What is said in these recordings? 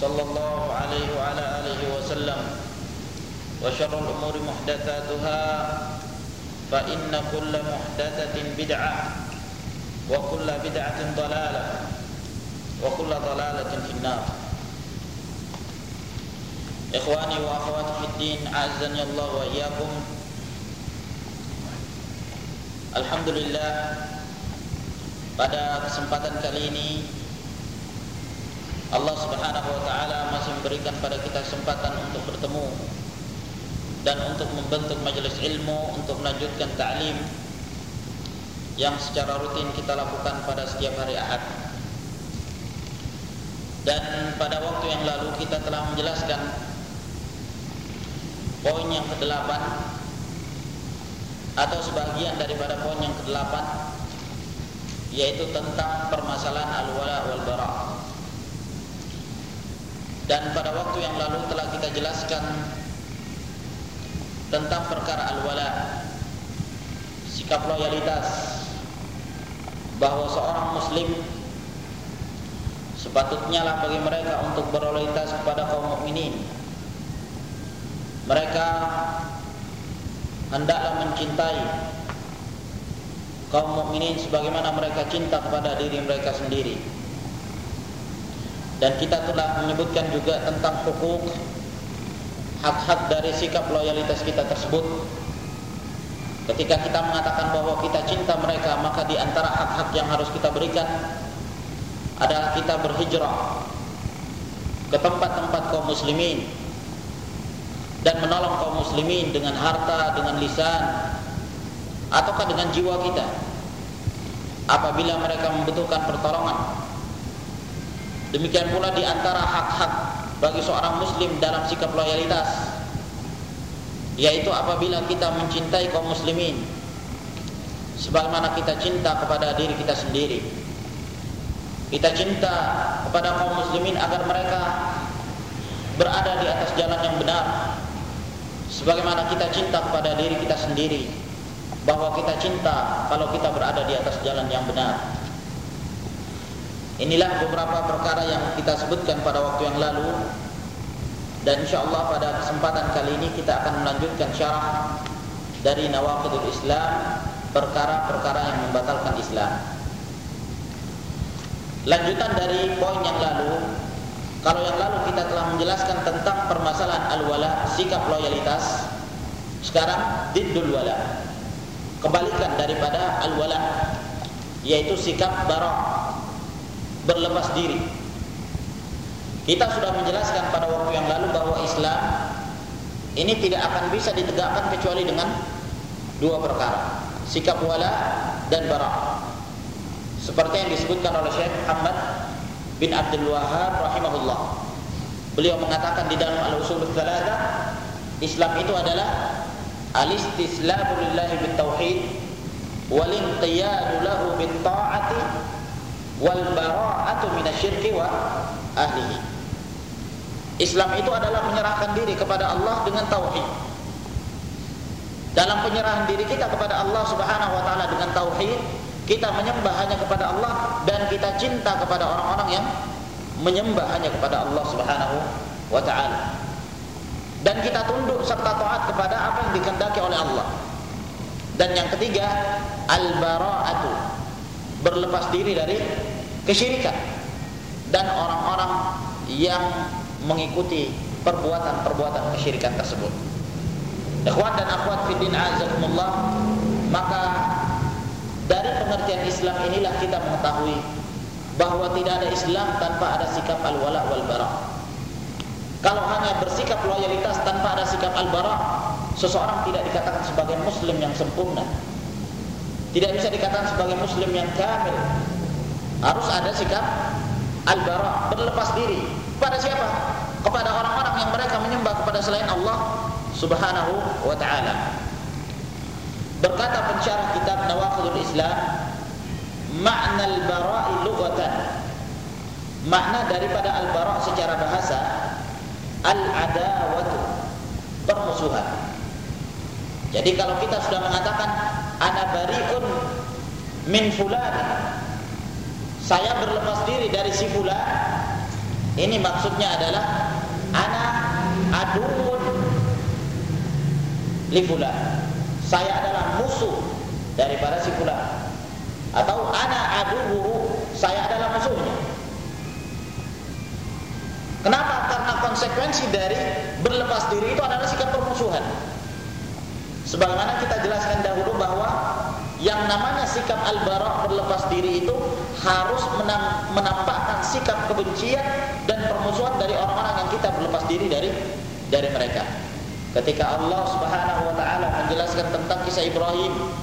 صلى الله عليه وعلى آله وسلم وشر الأمور محدثاتها فإن كل محدثة بدعة وكل بدعة ضلالة وكل ضلالة في النار. إخواني وأخواتي في الدين أعزني الله وإياكم. Alhamdulillah pada kesempatan kali ini Allah Subhanahu wa taala masih memberikan pada kita kesempatan untuk bertemu dan untuk membentuk majelis ilmu untuk melanjutkan ta'lim yang secara rutin kita lakukan pada setiap hari Ahad. Dan pada waktu yang lalu kita telah menjelaskan poin yang ke-8 atau sebagian daripada poin yang ke-8 yaitu tentang permasalahan al-wala wal bara. Dan pada waktu yang lalu telah kita jelaskan tentang perkara al-wala sikap loyalitas bahwa seorang muslim sepatutnya lah bagi mereka untuk berloyalitas kepada kaum mukminin. Mereka hendaklah mencintai kaum mukminin sebagaimana mereka cinta kepada diri mereka sendiri. Dan kita telah menyebutkan juga tentang hukuk hak-hak dari sikap loyalitas kita tersebut. Ketika kita mengatakan bahwa kita cinta mereka, maka di antara hak-hak yang harus kita berikan adalah kita berhijrah ke tempat-tempat kaum muslimin dan menolong kaum muslimin dengan harta, dengan lisan ataukah dengan jiwa kita apabila mereka membutuhkan pertolongan demikian pula di antara hak-hak bagi seorang muslim dalam sikap loyalitas yaitu apabila kita mencintai kaum muslimin sebagaimana kita cinta kepada diri kita sendiri. Kita cinta kepada kaum muslimin agar mereka berada di atas jalan yang benar sebagaimana kita cinta kepada diri kita sendiri bahwa kita cinta kalau kita berada di atas jalan yang benar inilah beberapa perkara yang kita sebutkan pada waktu yang lalu dan insyaallah pada kesempatan kali ini kita akan melanjutkan syarah dari nawaqidul Islam perkara-perkara yang membatalkan Islam lanjutan dari poin yang lalu kalau yang lalu kita telah menjelaskan tentang permasalahan al-wala, sikap loyalitas. Sekarang diddul wala. Kebalikan daripada al-wala yaitu sikap barok berlepas diri. Kita sudah menjelaskan pada waktu yang lalu bahwa Islam ini tidak akan bisa ditegakkan kecuali dengan dua perkara, sikap wala dan barok. Seperti yang disebutkan oleh Syekh Muhammad bin Abdul Wahab rahimahullah. Beliau mengatakan di dalam Al-Usul Tsalatsa, Islam itu adalah al-istislamu lillahi bit tauhid wal inqiyadu lahu bit ta'ati wal bara'atu minasyirki wa ahlihi. Islam itu adalah menyerahkan diri kepada Allah dengan tauhid. Dalam penyerahan diri kita kepada Allah Subhanahu wa taala dengan tauhid, kita menyembah hanya kepada Allah dan kita cinta kepada orang-orang yang menyembah hanya kepada Allah Subhanahu wa taala. Dan kita tunduk serta taat kepada apa yang dikehendaki oleh Allah. Dan yang ketiga, al-bara'atu. Berlepas diri dari kesyirikan dan orang-orang yang mengikuti perbuatan-perbuatan kesyirikan tersebut. Ikhwan dan akhwat fiddin azakumullah, maka dari pengertian Islam inilah kita mengetahui bahwa tidak ada Islam tanpa ada sikap al-wala wal bara. Kalau hanya bersikap loyalitas tanpa ada sikap al-bara, seseorang tidak dikatakan sebagai muslim yang sempurna. Tidak bisa dikatakan sebagai muslim yang kamil. Harus ada sikap al-bara, berlepas diri kepada siapa? Kepada orang-orang yang mereka menyembah kepada selain Allah Subhanahu wa taala. Berkata pensyarah kitab Nawaqidul Islam, makna al-bara'i lughatan. Makna daripada al-bara' secara bahasa al-adawatu, permusuhan. Jadi kalau kita sudah mengatakan ana bari'un min fulan, saya berlepas diri dari si fulan, ini maksudnya adalah ana aduun li fulan. Saya adalah musuh daripada si fulan. Atau ana aduhu, saya adalah musuhnya. Kenapa? Karena konsekuensi dari berlepas diri itu adalah sikap permusuhan. Sebagaimana kita jelaskan dahulu bahwa yang namanya sikap al-bara berlepas diri itu harus menampakkan sikap kebencian dan permusuhan dari orang-orang yang kita berlepas diri dari dari mereka. Ketika Allah Subhanahu wa taala menjelaskan tentang kisah Ibrahim,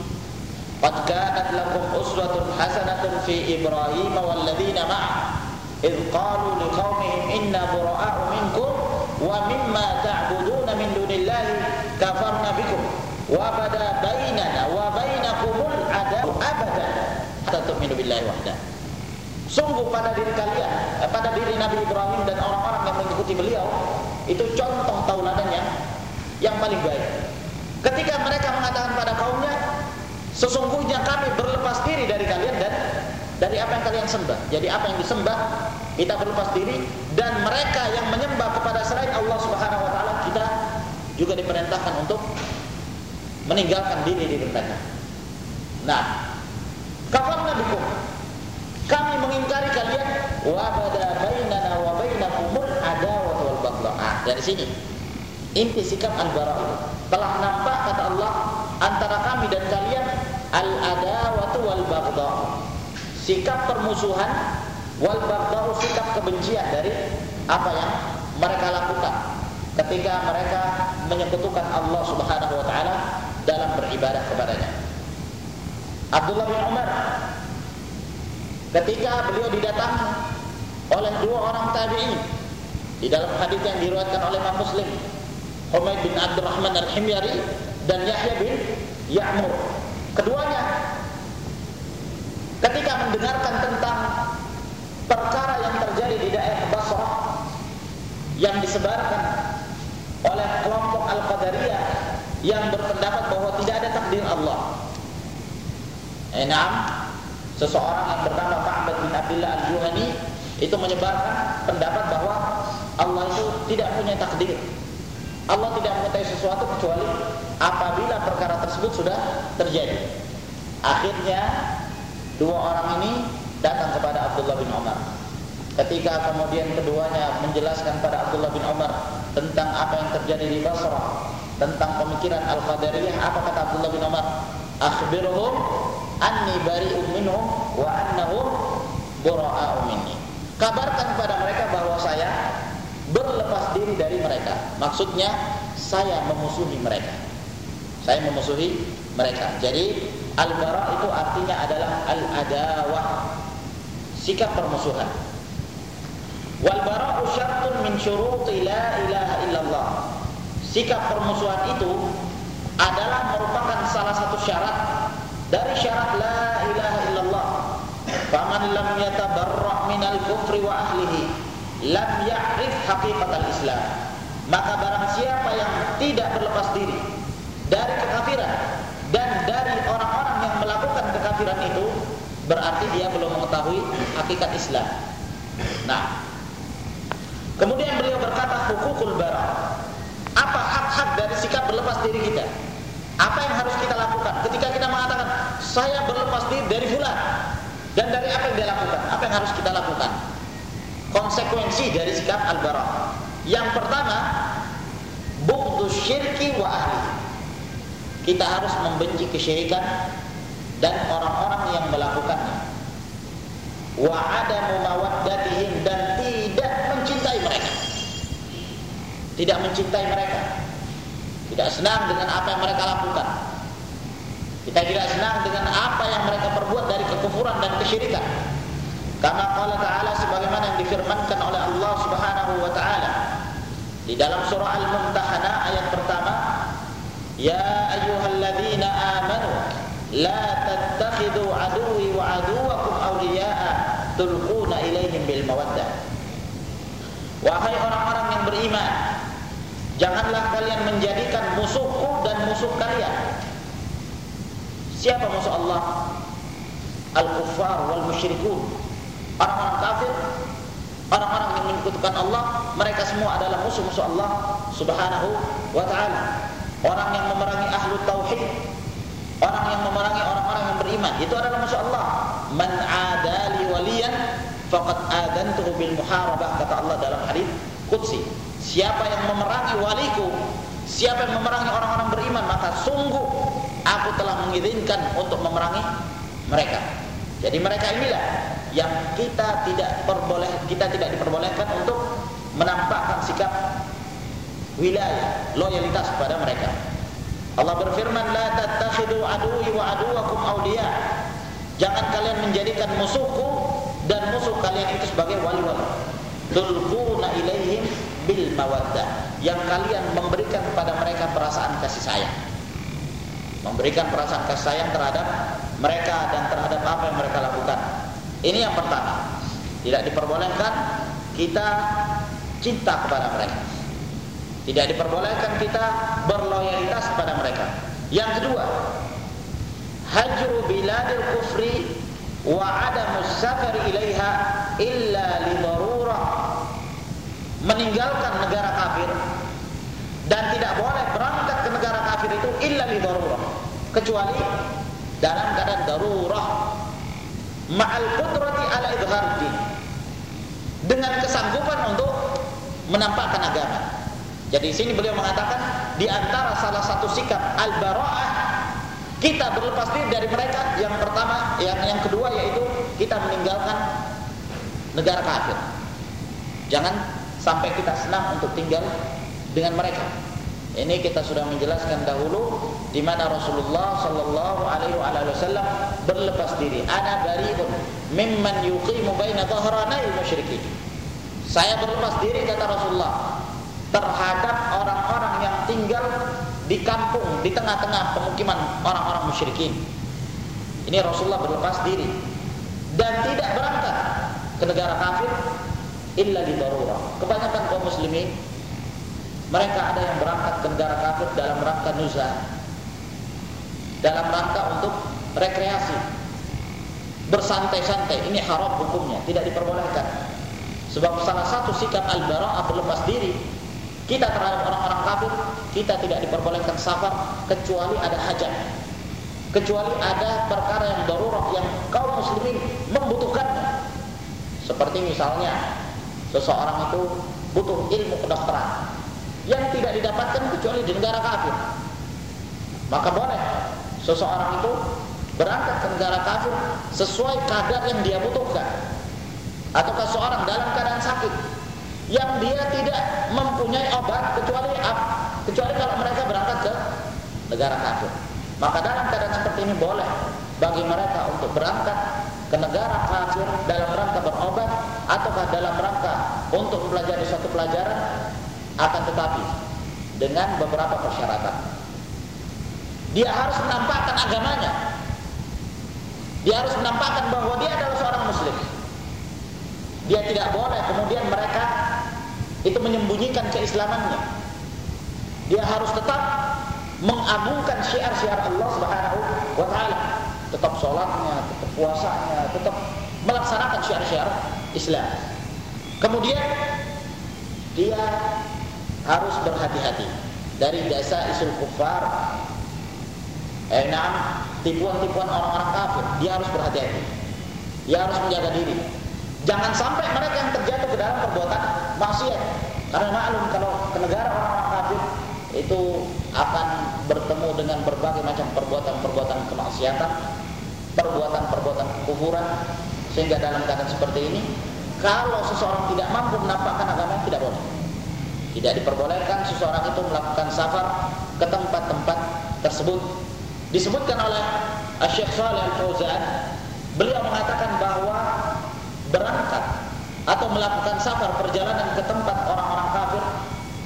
"Qad kanat lakum uswatun hasanatun fi Ibrahim wal ladzina ma'ah id qalu liqaumihim inna bura'a'u minkum wa mimma ta'buduna wa bada bainana wa bainakumul adaw abada. Hatta tu'minu billahi wahda. Sungguh pada diri kalian eh, pada diri Nabi Ibrahim dan orang-orang yang mengikuti beliau itu contoh tauladan yang yang paling baik. Ketika mereka mengatakan pada kaumnya sesungguhnya kami berlepas diri dari kalian dan dari apa yang kalian sembah. Jadi apa yang disembah kita berlepas diri dan mereka yang menyembah kepada selain Allah Subhanahu wa taala kita juga diperintahkan untuk meninggalkan diri di mereka. Nah, kafarna bikum. Kami mengingkari kalian wa bada bainana wa bainakumul adawah wal. Ah, dari sini inti sikap al-bara telah nampak kata Allah antara kami dan kalian al-adawah wal baghdha. Sikap permusuhan wal baghdha sikap kebencian dari apa yang mereka lakukan ketika mereka menyekutukan Allah Subhanahu wa taala dalam beribadah kepadanya. Abdullah bin Umar ketika beliau didatangi oleh dua orang tabi'in di dalam hadis yang diriwayatkan oleh Imam Muslim, Humaid bin Abdurrahman Al-Himyari dan Yahya bin Ya'mur. Keduanya ketika mendengarkan tentang perkara yang terjadi di daerah Basrah yang disebarkan oleh kelompok Al-Qadariyah yang berpendapat bahwa tidak ada takdir Allah. Enam, seseorang yang bernama Ka'bah bin Abdullah Al-Juhani itu menyebarkan pendapat bahwa Allah itu tidak punya takdir. Allah tidak mengetahui sesuatu kecuali apabila perkara tersebut sudah terjadi. Akhirnya dua orang ini datang kepada Abdullah bin Umar. Ketika kemudian keduanya menjelaskan pada Abdullah bin Umar tentang apa yang terjadi di Basrah, tentang pemikiran Al-Qadariyah. Apa kata Abdullah bin Umar? Akhbirhum anni bari'un minhum wa annahum bura'a'u minni. Kabarkan kepada mereka bahwa saya berlepas diri dari mereka. Maksudnya saya memusuhi mereka. Saya memusuhi mereka. Jadi al-bara itu artinya adalah al-adawah sikap permusuhan. Wal bara'u syartun min syuruti la ilaha illallah sikap permusuhan itu adalah merupakan salah satu syarat dari syarat la ilaha illallah. Faman lam yatabarra minal kufri wa ahlihi lam ya'rif haqiqatal Islam. Maka barang siapa yang tidak berlepas diri dari kekafiran dan dari orang-orang yang melakukan kekafiran itu berarti dia belum mengetahui hakikat Islam. Nah kemudian beliau berkata hukukul bara apa hak-hak dari sikap berlepas diri kita apa yang harus kita lakukan ketika kita mengatakan saya berlepas diri dari fulan dan dari apa yang dia lakukan apa yang harus kita lakukan konsekuensi dari sikap al-bara. Yang pertama, bughdus syirki wa ahli. Kita harus membenci kesyirikan dan orang-orang yang melakukannya. Wa adamu mawaddatihim Tidak mencintai mereka. Tidak senang dengan apa yang mereka lakukan. Kita tidak senang dengan apa yang mereka perbuat dari kekufuran dan kesyirikan. Karena Allah Ta'ala sebagaimana yang difirmankan oleh Allah Subhanahu wa taala di dalam surah Al-Mumtahanah ayat pertama, "Ya ayyuhalladzina amanu la tattakhidhu aduwwi wa aduwwakum awliya'a tulquna ilaihim bil mawaddah." Wahai orang-orang yang beriman, janganlah kalian menjadikan musuhku dan musuh kalian. Siapa musuh Allah? Al-kuffar wal musyrikun orang-orang kafir, orang-orang yang menyekutukan Allah, mereka semua adalah musuh-musuh Allah Subhanahu wa taala. Orang yang memerangi ahlu tauhid, orang yang memerangi orang-orang yang beriman, itu adalah musuh Allah. Man adali waliyan faqad adantuhu bil muharabah kata Allah dalam hadis qudsi. Siapa yang memerangi waliku, siapa yang memerangi orang-orang beriman, maka sungguh aku telah mengizinkan untuk memerangi mereka. Jadi mereka inilah yang kita tidak perboleh kita tidak diperbolehkan untuk menampakkan sikap wilayah loyalitas kepada mereka. Allah berfirman la tattakhidu aduwi wa aduwakum awliya. Jangan kalian menjadikan musuhku dan musuh kalian itu sebagai wali-wali. Tulquna ilaihim bil mawaddah. Yang kalian memberikan kepada mereka perasaan kasih sayang. Memberikan perasaan kasih sayang terhadap mereka dan terhadap apa yang mereka lakukan. Ini yang pertama. Tidak diperbolehkan kita cinta kepada mereka. Tidak diperbolehkan kita berloyalitas kepada mereka. Yang kedua, hajru biladil kufri wa adamu safar ilaiha illa li darurah. Meninggalkan negara kafir dan tidak boleh berangkat ke negara kafir itu illa li darurah. Kecuali dalam keadaan darurah ma'al qudrati ala dengan kesanggupan untuk menampakkan agama. Jadi sini beliau mengatakan di antara salah satu sikap al-bara'ah kita berlepas diri dari mereka yang pertama yang yang kedua yaitu kita meninggalkan negara kafir. Jangan sampai kita senang untuk tinggal dengan mereka. Ini kita sudah menjelaskan dahulu di mana Rasulullah sallallahu alaihi wasallam berlepas diri. Ana bariun mimman yuqimu baina dhahranai musyrikin. Saya berlepas diri kata Rasulullah terhadap orang-orang yang tinggal di kampung di tengah-tengah pemukiman orang-orang musyrikin. Ini Rasulullah berlepas diri dan tidak berangkat ke negara kafir illa di darurah. Kebanyakan kaum muslimin mereka ada yang berangkat ke negara kafir dalam rangka nuzah. Dalam rangka untuk rekreasi. Bersantai-santai. Ini haram hukumnya, tidak diperbolehkan. Sebab salah satu sikap al-bara'ah berlepas diri kita terhadap orang-orang kafir, kita tidak diperbolehkan safar kecuali ada hajat. Kecuali ada perkara yang darurat yang kaum muslimin membutuhkannya. Seperti misalnya seseorang itu butuh ilmu kedokteran yang tidak didapatkan kecuali di negara kafir. Maka boleh seseorang itu berangkat ke negara kafir sesuai kadar yang dia butuhkan. Ataukah seorang dalam keadaan sakit yang dia tidak mempunyai obat kecuali kecuali kalau mereka berangkat ke negara kafir. Maka dalam keadaan seperti ini boleh bagi mereka untuk berangkat ke negara kafir dalam rangka berobat ataukah dalam rangka untuk mempelajari suatu pelajaran akan tetapi dengan beberapa persyaratan. Dia harus menampakkan agamanya. Dia harus menampakkan bahwa dia adalah seorang muslim. Dia tidak boleh kemudian mereka itu menyembunyikan keislamannya. Dia harus tetap mengagungkan syiar-syiar Allah Subhanahu wa taala. Tetap salatnya, tetap puasanya, tetap melaksanakan syiar-syiar Islam. Kemudian dia harus berhati-hati. Dari dasa isul kufar eh, nah, tipuan-tipuan orang-orang kafir dia harus berhati-hati. Dia harus menjaga diri. Jangan sampai mereka yang terjatuh ke dalam perbuatan maksiat. Karena maklum kalau ke negara orang-orang kafir itu akan bertemu dengan berbagai macam perbuatan-perbuatan kemaksiatan perbuatan-perbuatan kekufuran sehingga dalam keadaan seperti ini kalau seseorang tidak mampu menampakkan agama tidak boleh tidak diperbolehkan seseorang itu melakukan safar ke tempat-tempat tersebut. Disebutkan oleh Syekh Saleh Al-Fauzan, beliau mengatakan bahwa berangkat atau melakukan safar perjalanan ke tempat orang-orang kafir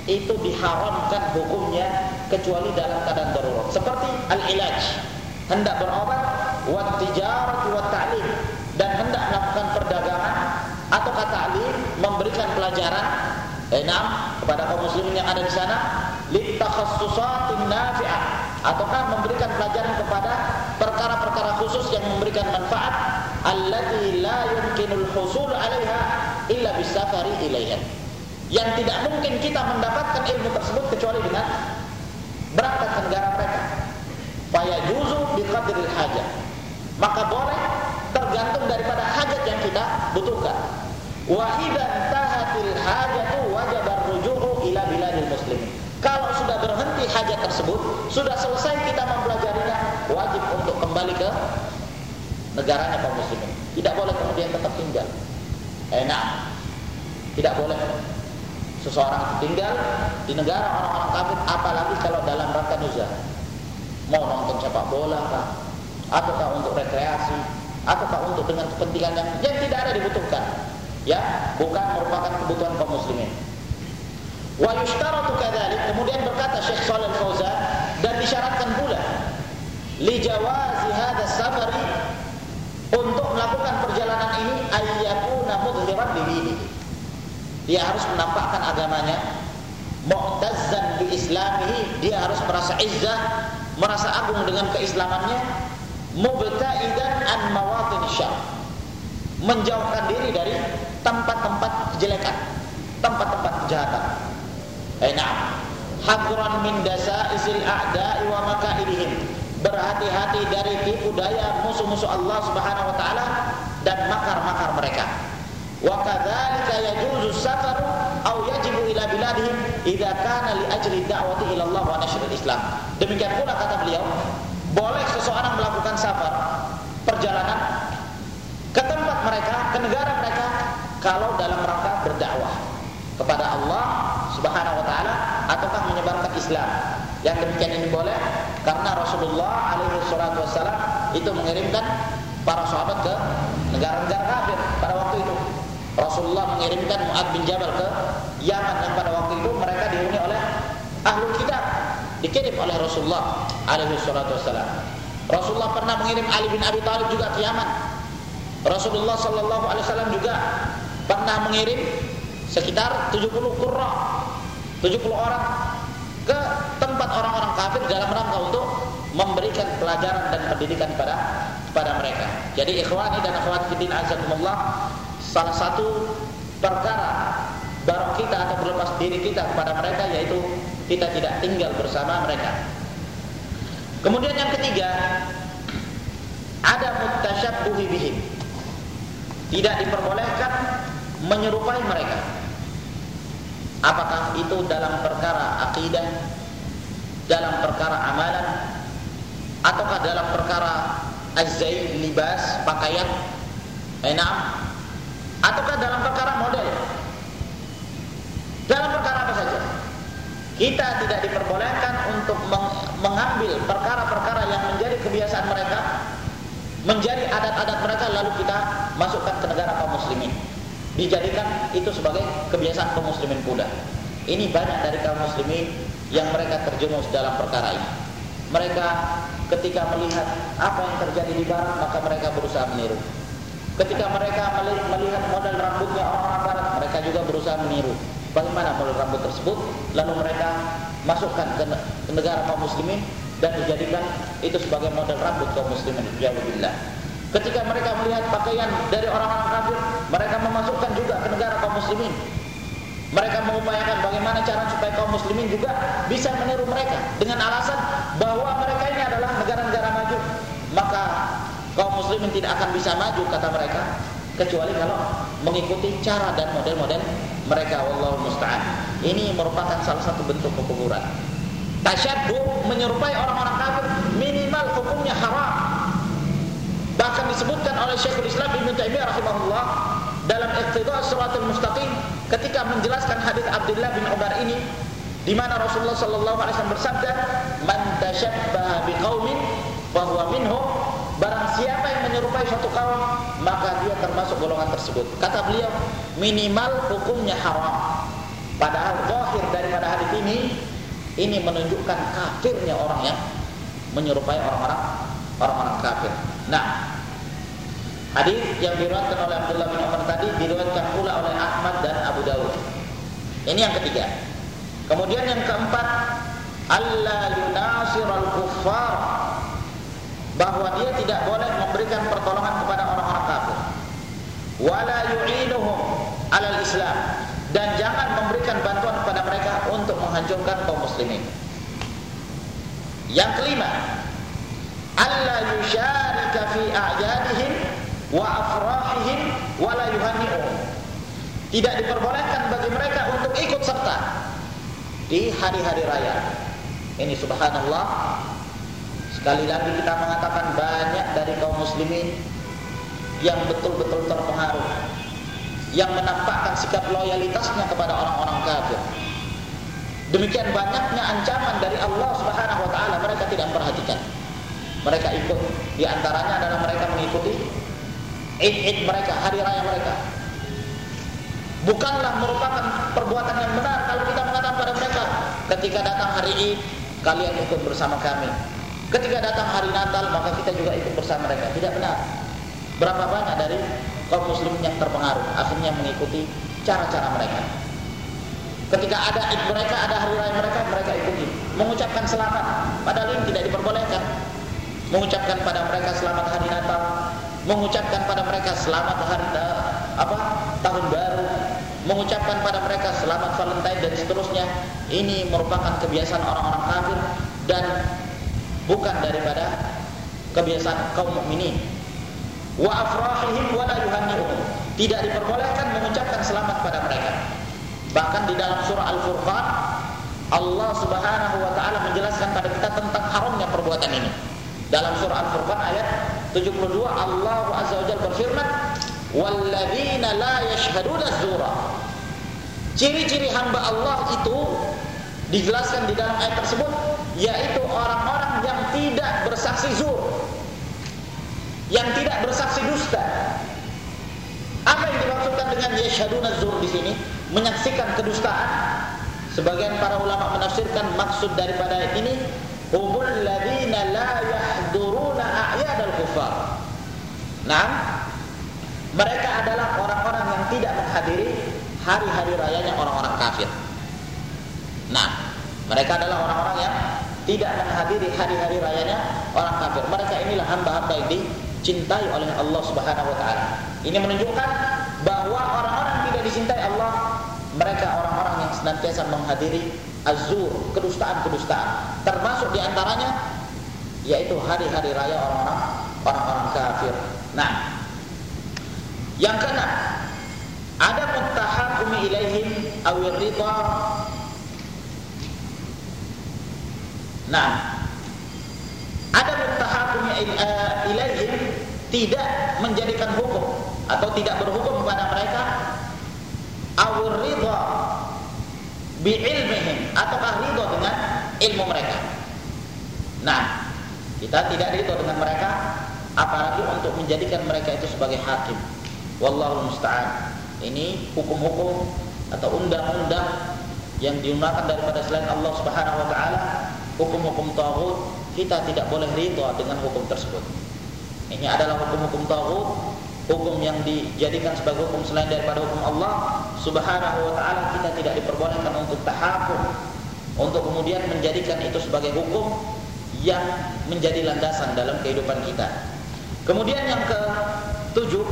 itu diharamkan hukumnya kecuali dalam keadaan darurat. Seperti al-ilaj, hendak berobat, wa tijarat wa ta'lim dan hendak melakukan perdagangan atau kata ta'lim memberikan pelajaran enam kepada kaum muslimin yang ada di sana nafi'ah ataukah memberikan pelajaran kepada perkara-perkara khusus yang memberikan manfaat allati la yumkinul husul 'alaiha yang tidak mungkin kita mendapatkan ilmu tersebut kecuali dengan berangkat ke negara mereka biqadril maka boleh tergantung daripada hajat yang kita butuhkan. Wa idan tahatil hajatu wajib ruju'u ila biladil muslimin. Kalau sudah berhenti hajat tersebut sudah selesai kita mempelajarinya wajib untuk kembali ke negaranya kaum muslimin. Tidak boleh kemudian tetap tinggal. Enak tidak boleh seseorang tinggal di negara orang-orang kafir apalagi kalau dalam rangka nuzah. Mau nonton sepak bola kah? Ataukah untuk rekreasi ataukah untuk dengan kepentingan yang, yang tidak ada dibutuhkan? Ya bukan merupakan kebutuhan kaum muslimin. Wa yushtaratu kadzalik kemudian berkata Syekh Shalal Fauzan dan disyaratkan pula li jawazi hadha safari untuk melakukan perjalanan ini ayyakuna mudhiran li dia harus menampakkan agamanya mu'tazzan bi islamihi. Dia harus merasa izzah merasa agung dengan keislamannya mubta'idan an mawatin syarr menjauhkan diri dari tempat-tempat kejelekan, tempat-tempat kejahatan. Eh, nah, hadran min dasaisil a'da'i wa makaidihim. Berhati-hati dari tipu daya musuh-musuh Allah Subhanahu wa taala dan makar-makar mereka. Wa kadzalika yajuzu safar aw yajibu ila biladihim idza kana li ajli da'wati ila Allah wa nashr Islam. Demikian pula kata beliau, boleh seseorang melakukan safar perjalanan ke tempat mereka, ke negara mereka kalau dalam rangka berdakwah kepada Allah Subhanahu wa taala ataukah menyebarkan Islam. Yang demikian ini boleh karena Rasulullah alaihi wasallam itu mengirimkan para sahabat ke negara-negara kafir pada waktu itu. Rasulullah mengirimkan Mu'ad bin Jabal ke Yaman yang pada waktu oleh Rasulullah alaihi salatu wasallam. Rasulullah pernah mengirim Ali bin Abi Thalib juga ke Yaman. Rasulullah sallallahu alaihi wasallam juga pernah mengirim sekitar 70 qurra 70 orang ke tempat orang-orang kafir dalam rangka untuk memberikan pelajaran dan pendidikan kepada kepada mereka. Jadi ikhwani dan akhwat fiddin azakumullah salah satu perkara barok kita atau berlepas diri kita kepada mereka yaitu kita tidak tinggal bersama mereka. Kemudian yang ketiga ada mutasyabbuhi bihim. Tidak diperbolehkan menyerupai mereka. Apakah itu dalam perkara akidah, dalam perkara amalan, ataukah dalam perkara azzain libas pakaian, enam, ataukah dalam perkara model? Dalam perkara? Kita tidak diperbolehkan untuk mengambil perkara-perkara yang menjadi kebiasaan mereka, menjadi adat-adat mereka lalu kita masukkan ke negara kaum muslimin dijadikan itu sebagai kebiasaan kaum muslimin pula. Ini banyak dari kaum muslimin yang mereka terjerumus dalam perkara ini. Mereka ketika melihat apa yang terjadi di barat maka mereka berusaha meniru. Ketika mereka melihat model rambutnya orang-orang barat, mereka juga berusaha meniru. Bagaimana model rambut tersebut? Lalu mereka masukkan ke, negara kaum muslimin dan dijadikan itu sebagai model rambut kaum muslimin. Ya. Ketika mereka melihat pakaian dari orang-orang kafir, mereka memasukkan juga ke negara kaum muslimin. Mereka mengupayakan bagaimana cara supaya kaum muslimin juga bisa meniru mereka dengan alasan bahwa mereka ini adalah negara-negara maju. Maka kaum muslimin tidak akan bisa maju kata mereka kecuali kalau mengikuti cara dan model-model mereka wallahu musta'an. Ini merupakan salah satu bentuk kekufuran. Tasyabbuh menyerupai orang-orang kafir minimal hukumnya haram. Bahkan disebutkan oleh Syekhul Islam Ibnu Taimiyah rahimahullah dalam Iqtidha' Shiratal Mustaqim ketika menjelaskan hadis Abdullah bin Umar ini di mana Rasulullah sallallahu alaihi wasallam bersabda, "Man tashabbaha biqaumin bahwa minhum Barang siapa yang menyerupai suatu kaum Maka dia termasuk golongan tersebut Kata beliau minimal hukumnya haram Padahal zahir daripada hadis ini Ini menunjukkan kafirnya orang yang Menyerupai orang-orang Orang-orang kafir Nah Hadis yang diriwayatkan oleh Abdullah bin Umar tadi diriwayatkan pula oleh Ahmad dan Abu Dawud. Ini yang ketiga. Kemudian yang keempat, Allah yunasir al-kuffar bahwa dia tidak boleh memberikan pertolongan kepada orang-orang kafir wala yu'inuhum alal islam dan jangan memberikan bantuan kepada mereka untuk menghancurkan kaum muslimin. Yang kelima alla yusharika fi a'yadihim wa afrahihim wa la yuhanni'uhum. Tidak diperbolehkan bagi mereka untuk ikut serta di hari-hari raya. Ini subhanallah. Sekali lagi kita mengatakan banyak dari kaum muslimin yang betul-betul terpengaruh yang menampakkan sikap loyalitasnya kepada orang-orang kafir. Demikian banyaknya ancaman dari Allah Subhanahu wa taala mereka tidak memperhatikan. Mereka ikut di antaranya adalah mereka mengikuti id-id mereka, hari raya mereka. Bukanlah merupakan perbuatan yang benar kalau kita mengatakan pada mereka ketika datang hari Id kalian ikut bersama kami. Ketika datang hari Natal maka kita juga ikut bersama mereka. Tidak benar. Berapa banyak dari kaum muslim yang terpengaruh akhirnya mengikuti cara-cara mereka. Ketika ada mereka, ada hari raya mereka, mereka ikuti. Mengucapkan selamat, padahal ini tidak diperbolehkan. Mengucapkan pada mereka selamat hari Natal, mengucapkan pada mereka selamat hari apa tahun baru, mengucapkan pada mereka selamat Valentine dan seterusnya. Ini merupakan kebiasaan orang-orang kafir dan bukan daripada kebiasaan kaum mukminin. Wa afrahihim wa la yuhanni'uhum. Tidak diperbolehkan mengucapkan selamat pada mereka. Bahkan di dalam surah Al-Furqan Allah Subhanahu wa taala menjelaskan pada kita tentang haramnya perbuatan ini. Dalam surah Al-Furqan ayat 72 Allah Azza wa Jalla berfirman, "Walladzina la yashhaduna dzura." Ciri-ciri hamba Allah itu dijelaskan di dalam ayat tersebut yaitu orang-orang yang tidak bersaksi zur yang tidak bersaksi dusta. Apa yang dimaksudkan dengan yashaduna zur di sini? Menyaksikan kedustaan. Sebagian para ulama menafsirkan maksud daripada ini humul ladina la yahduruna a'yadal kufar. Nah mereka adalah orang-orang yang tidak menghadiri hari-hari rayanya orang-orang kafir. Nah mereka adalah orang-orang yang tidak menghadiri hari-hari rayanya orang kafir. Mereka inilah hamba-hamba yang dicintai oleh Allah Subhanahu wa taala. Ini menunjukkan bahwa orang-orang tidak dicintai Allah, mereka orang-orang yang senantiasa menghadiri azur, kedustaan-kedustaan. Termasuk di antaranya yaitu hari-hari raya orang-orang orang-orang kafir. Nah, yang keenam, ada muttahakumi ilaihim awir ridha Nah, ada muttahakum eh, ilaihim tidak menjadikan hukum atau tidak berhukum kepada mereka awur ridha bi ilmihim ataukah ridha dengan ilmu mereka. Nah, kita tidak ridha dengan mereka apalagi untuk menjadikan mereka itu sebagai hakim. Wallahu musta'an. Ini hukum-hukum atau undang-undang yang diundangkan daripada selain Allah Subhanahu wa taala hukum-hukum tauhid kita tidak boleh ridha dengan hukum tersebut. Ini adalah hukum-hukum tauhid hukum yang dijadikan sebagai hukum selain daripada hukum Allah Subhanahu wa taala kita tidak diperbolehkan untuk tahakum untuk kemudian menjadikan itu sebagai hukum yang menjadi landasan dalam kehidupan kita. Kemudian yang ke tujuh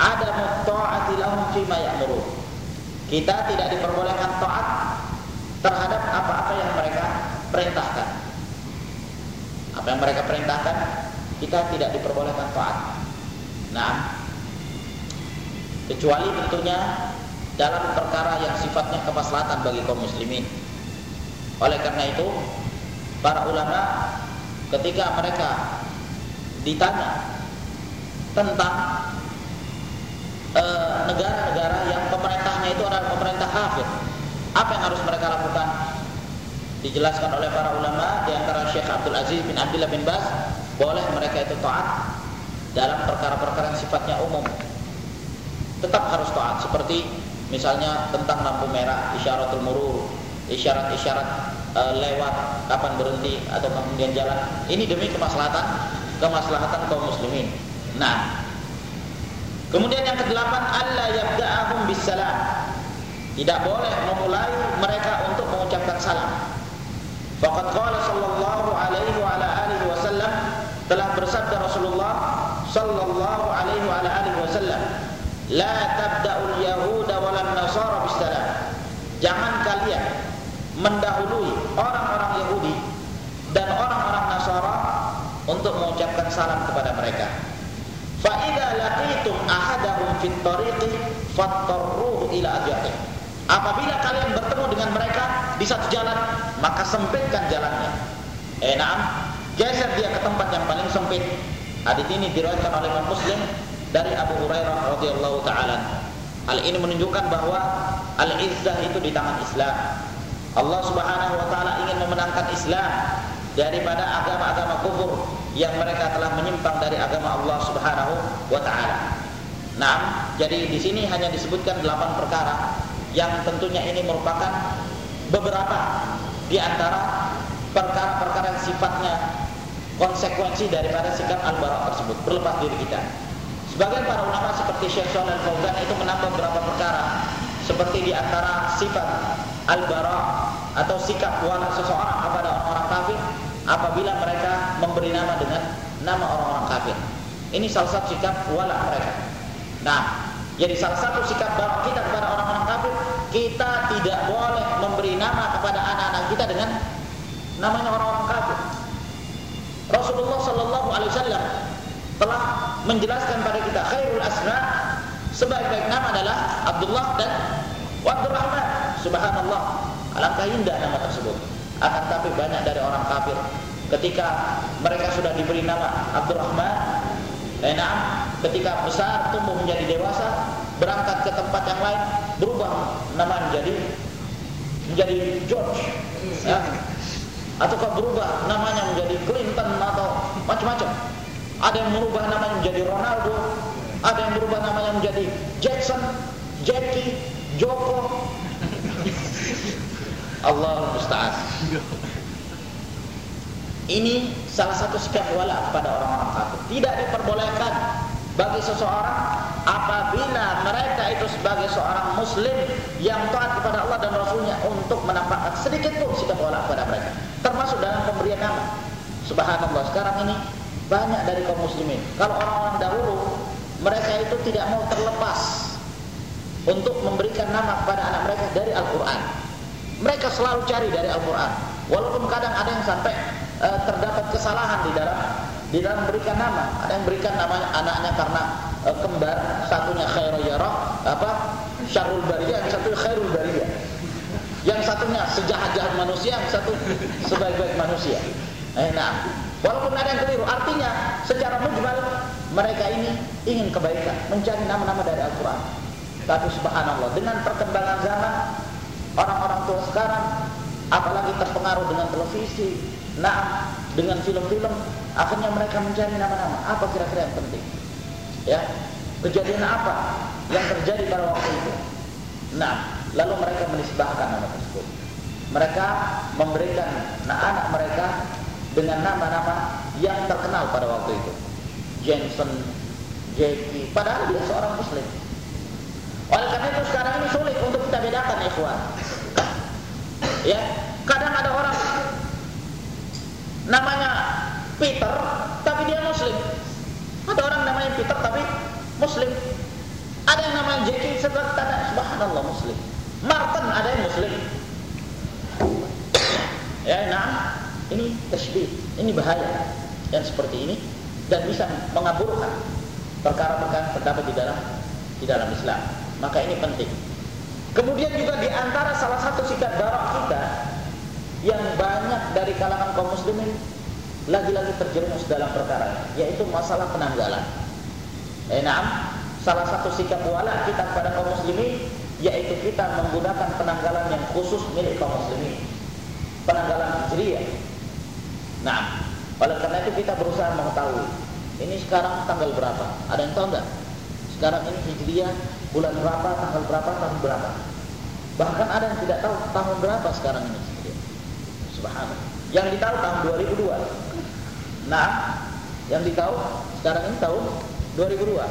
ada mutta'ati lahum fima. Kita tidak diperbolehkan taat terhadap apa-apa yang mereka perintahkan. Apa yang mereka perintahkan, kita tidak diperbolehkan taat. Nah, kecuali tentunya dalam perkara yang sifatnya kemaslahatan bagi kaum muslimin. Oleh karena itu, para ulama ketika mereka ditanya tentang eh, negara-negara yang pemerintahnya itu adalah pemerintah kafir, apa yang harus mereka lakukan? Dijelaskan oleh para ulama di antara Syekh Abdul Aziz bin Abdullah bin Bas, boleh mereka itu taat dalam perkara-perkara yang sifatnya umum. Tetap harus taat seperti misalnya tentang lampu merah, isyaratul murur, isyarat-isyarat e, lewat kapan berhenti atau kemudian jalan. Ini demi kemaslahatan kemaslahatan kaum muslimin. Nah, kemudian yang kedelapan Allah yabda'ahum bisalam. Tidak boleh memulai mereka untuk mengucapkan salam. Faqad qala sallallahu alaihi wa ala alihi wasallam telah bersabda Rasulullah sallallahu alaihi wa ala alihi wasallam, "La tabda'ul yahuda wal nasara bisalam." Jangan kalian mendahului orang-orang Yahudi dan orang-orang Nasara untuk mengucapkan salam kepada mereka. Fa idza laqitum ahadahum fit tariqi fattarruhu ila. Apabila kalian bertemu dengan mereka di satu jalan, maka sempitkan jalannya. Eh, naam, geser dia ke tempat yang paling sempit. Hadis ini diriwayatkan oleh Imam Muslim dari Abu Hurairah radhiyallahu taala. Hal ini menunjukkan bahwa al-izzah itu di tangan Islam. Allah Subhanahu wa taala ingin memenangkan Islam daripada agama-agama kufur yang mereka telah menyimpang dari agama Allah Subhanahu wa taala. Nah, jadi di sini hanya disebutkan delapan perkara yang tentunya ini merupakan beberapa di antara perkara-perkara yang sifatnya konsekuensi daripada sikap al-bara tersebut berlepas diri kita. Sebagian para ulama seperti Syekh Shalal Fauzan itu menambah beberapa perkara seperti di antara sifat al-bara atau sikap wala seseorang kepada orang-orang kafir apabila mereka memberi nama dengan nama orang-orang kafir. Ini salah satu sikap wala mereka. Nah, jadi salah satu sikap bara kita kepada orang-orang kafir, kita tidak boleh memberi nama kepada anak-anak kita dengan namanya orang-orang kafir. Rasulullah Shallallahu Alaihi Wasallam telah menjelaskan pada kita khairul asma sebaik-baik nama adalah Abdullah dan Abdurrahman. Subhanallah, alangkah indah nama tersebut. Akan tapi banyak dari orang kafir ketika mereka sudah diberi nama Abdurrahman, enak ketika besar tumbuh menjadi dewasa, berangkat ke tempat yang lain, berubah nama menjadi menjadi George. Ya. Ataukah berubah namanya menjadi Clinton atau macam-macam. Ada yang merubah namanya menjadi Ronaldo, ada yang berubah namanya menjadi Jackson, Jackie, Joko. Allah musta'an. Ini salah satu sikap wala kepada orang-orang kafir. Tidak diperbolehkan bagi seseorang apabila mereka itu sebagai seorang muslim yang taat kepada Allah dan Rasulnya untuk menampakkan sedikit pun sikap wala kepada mereka. Termasuk dalam pemberian nama. Subhanallah sekarang ini banyak dari kaum muslimin. Kalau orang-orang dahulu mereka itu tidak mau terlepas untuk memberikan nama kepada anak mereka dari Al-Quran. Mereka selalu cari dari Al-Quran. Walaupun kadang ada yang sampai e, terdapat kesalahan di dalam di dalam memberikan nama. Ada yang berikan nama anaknya karena e, kembar, satunya Khairul Yarah, apa? Syarul Bariyah, yang satu Khairul Bariyah. Yang satunya sejahat-jahat manusia, yang satu sebaik-baik manusia. Eh, nah, walaupun ada yang keliru, artinya secara mujmal mereka ini ingin kebaikan, mencari nama-nama dari Al-Quran. Tapi subhanallah dengan perkembangan zaman orang-orang tua sekarang apalagi terpengaruh dengan televisi, nah dengan film-film, akhirnya mereka mencari nama-nama. Apa kira-kira yang penting? Ya, kejadian apa yang terjadi pada waktu itu? Nah, lalu mereka menisbahkan nama tersebut. Mereka memberikan nah, anak mereka dengan nama-nama yang terkenal pada waktu itu. Jensen, Jeki padahal dia seorang muslim oleh karena itu sekarang ini sulit untuk kita bedakan ikhwan ya kadang ada orang namanya Peter tapi dia muslim. Ada orang namanya Peter tapi muslim. Ada yang namanya Jeki sebab tanda subhanallah muslim. Martin ada yang muslim. Ya nah ini tasbih ini bahaya. Yang seperti ini dan bisa mengaburkan perkara-perkara terdapat di dalam di dalam Islam. Maka ini penting. Kemudian juga di antara salah satu sikap barak kita yang banyak dari kalangan kaum muslimin lagi-lagi terjerumus dalam perkara yaitu masalah penanggalan. Eh, nah, salah satu sikap wala kita kepada kaum muslimin yaitu kita menggunakan penanggalan yang khusus milik kaum muslimin. Penanggalan hijriyah. Nah, oleh karena itu kita berusaha mengetahui ini sekarang tanggal berapa? Ada yang tahu enggak? Sekarang ini Hijriah bulan berapa, tanggal berapa, tahun berapa? Bahkan ada yang tidak tahu tahun berapa sekarang ini. Subhanallah. Yang ditahu tahun 2002. Nah, yang ditahu sekarang ini tahun 2002.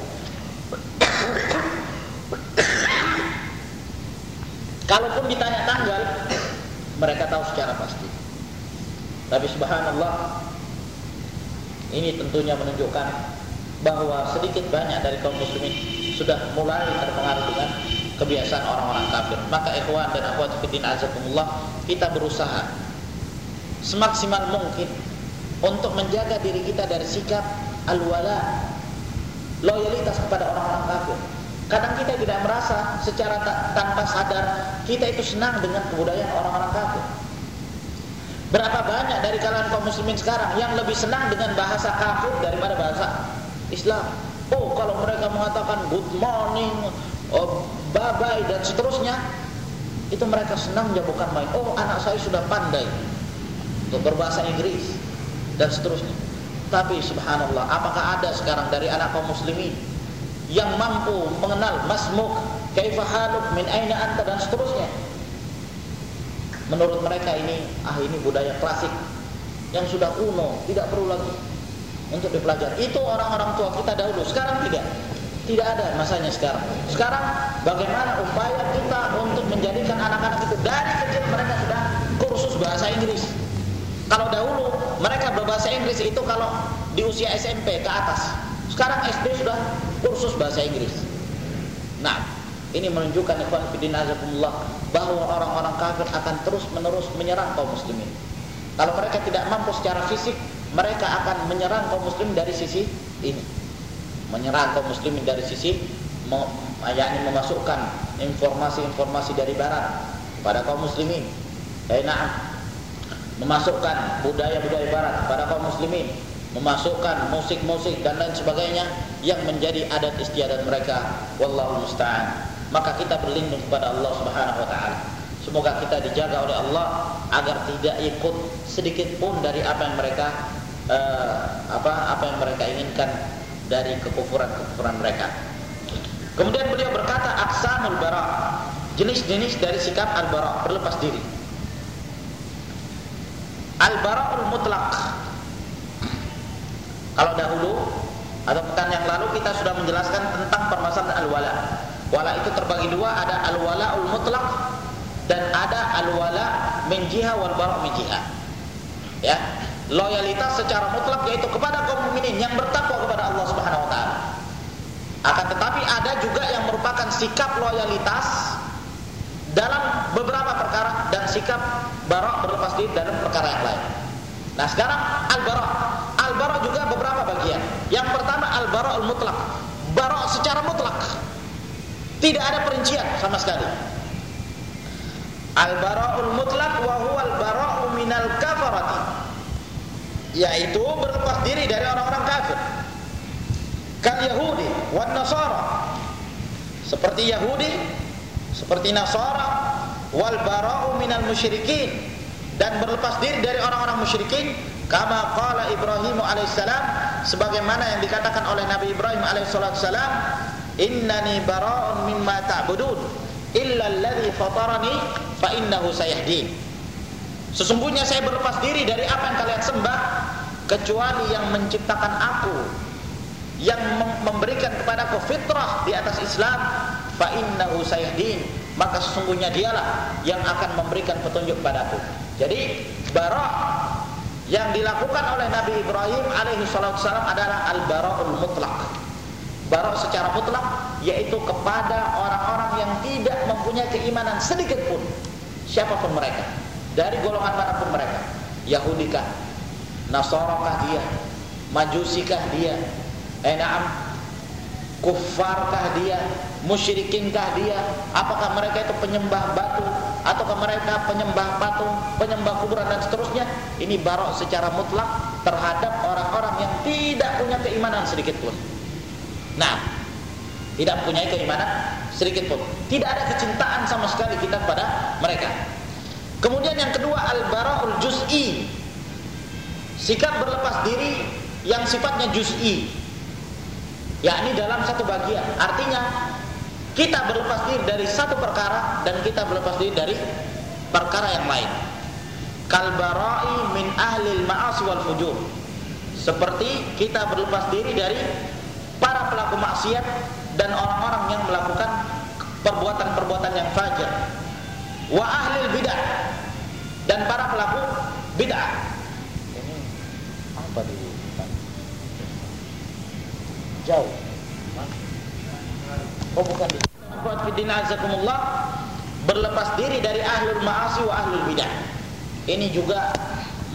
Kalaupun ditanya tanggal, mereka tahu secara pasti. Tapi subhanallah, ini tentunya menunjukkan bahwa sedikit banyak dari kaum muslimin sudah mulai terpengaruh dengan kebiasaan orang-orang kafir. Maka ikhwan dan akhwat fillah azakumullah, kita berusaha semaksimal mungkin untuk menjaga diri kita dari sikap al-wala, loyalitas kepada orang-orang kafir. Kadang kita tidak merasa secara tanpa sadar kita itu senang dengan kebudayaan orang-orang kafir. Berapa banyak dari kalangan kaum muslimin sekarang yang lebih senang dengan bahasa kafir daripada bahasa Islam. Oh, kalau mereka mengatakan good morning, oh, bye bye dan seterusnya, itu mereka senangnya bukan main. Oh, anak saya sudah pandai untuk berbahasa Inggris dan seterusnya. Tapi subhanallah, apakah ada sekarang dari anak kaum muslimin yang mampu mengenal masmuk, kaifa haluk, min aina anta dan seterusnya? Menurut mereka ini ah ini budaya klasik yang sudah kuno, tidak perlu lagi untuk dipelajari. Itu orang-orang tua kita dahulu, sekarang tidak. Tidak ada masanya sekarang. Sekarang bagaimana upaya kita untuk menjadikan anak-anak itu dari kecil mereka sudah kursus bahasa Inggris. Kalau dahulu mereka berbahasa Inggris itu kalau di usia SMP ke atas. Sekarang SD sudah kursus bahasa Inggris. Nah, ini menunjukkan ikhwan fillah bahwa orang-orang kafir akan terus-menerus menyerang kaum muslimin. Kalau mereka tidak mampu secara fisik, mereka akan menyerang kaum muslimin dari sisi ini. Menyerang kaum muslimin dari sisi yakni memasukkan informasi-informasi dari barat pada kaum muslimin. Ya, memasukkan budaya-budaya barat pada kaum muslimin, memasukkan musik-musik dan lain sebagainya yang menjadi adat istiadat mereka. Wallahu musta'an maka kita berlindung kepada Allah Subhanahu wa taala. Semoga kita dijaga oleh Allah agar tidak ikut sedikit pun dari apa yang mereka uh, apa apa yang mereka inginkan dari kekufuran-kekufuran mereka. Kemudian beliau berkata aksamul bara, jenis-jenis dari sikap al-bara, berlepas diri. Al-bara'ul mutlak. Kalau dahulu atau pekan yang lalu kita sudah menjelaskan tentang permasalahan al-wala. Wala itu terbagi dua, ada al-wala'ul mutlak dan ada al-wala min jiha wal bara' min jiha. Ya. Loyalitas secara mutlak yaitu kepada kaum mukminin yang bertakwa kepada Allah Subhanahu wa taala. Akan tetapi ada juga yang merupakan sikap loyalitas dalam beberapa perkara dan sikap bara' berlepas diri dalam perkara yang lain. Nah, sekarang al-bara'. Al-bara' juga beberapa bagian. Yang pertama al-bara'ul mutlak. Bara' secara mutlak tidak ada perincian sama sekali. Al-bara'ul mutlak wa huwa al-bara'u minal kafarati. Yaitu berlepas diri dari orang-orang kafir. Kal Yahudi wan Nasara. Seperti Yahudi, seperti Nasara, wal bara'u minal musyrikin. Dan berlepas diri dari orang-orang musyrikin kama qala Ibrahim alaihissalam sebagaimana yang dikatakan oleh Nabi Ibrahim alaihissalam innani bara'un mimma ta'budun illa alladhi fatarani fa innahu sayahdin. Sesungguhnya saya berlepas diri dari apa yang kalian sembah kecuali yang menciptakan aku yang memberikan kepadaku fitrah di atas Islam fa innahu sayahdin maka sesungguhnya dialah yang akan memberikan petunjuk padaku. Jadi bara yang dilakukan oleh Nabi Ibrahim alaihi salatu adalah al-bara'ul mutlak. Bara secara mutlak yaitu kepada orang-orang yang tidak mempunyai keimanan sedikit pun siapa pun mereka. Dari golongan mana pun mereka. Yahudikah Nasarakah dia? Majusikah dia? Eh naam Kuffarkah dia Musyrikinkah dia? Apakah mereka itu penyembah batu? Ataukah mereka penyembah patung Penyembah kuburan dan seterusnya? Ini barok secara mutlak Terhadap orang-orang yang tidak punya keimanan sedikit pun. Nah Tidak punya keimanan sedikit pun. Tidak ada kecintaan sama sekali kita kepada mereka. Kemudian yang kedua Al-bara'ul juz'i. Sikap berlepas diri Yang sifatnya juz'i. Yakni dalam satu bagian. Artinya kita berlepas diri dari satu perkara dan kita berlepas diri dari perkara yang lain. Kalbarai min ahli ma'asi wal fujur. Seperti kita berlepas diri dari para pelaku maksiat dan orang-orang yang melakukan perbuatan-perbuatan yang fajar wa ahli bidah dan para pelaku bid'ah. Ini apa dulu jauh oh bukan. Di Fiddin azakumullah berlepas diri dari ahlul ma'asi wa ahlul bidah. Ini juga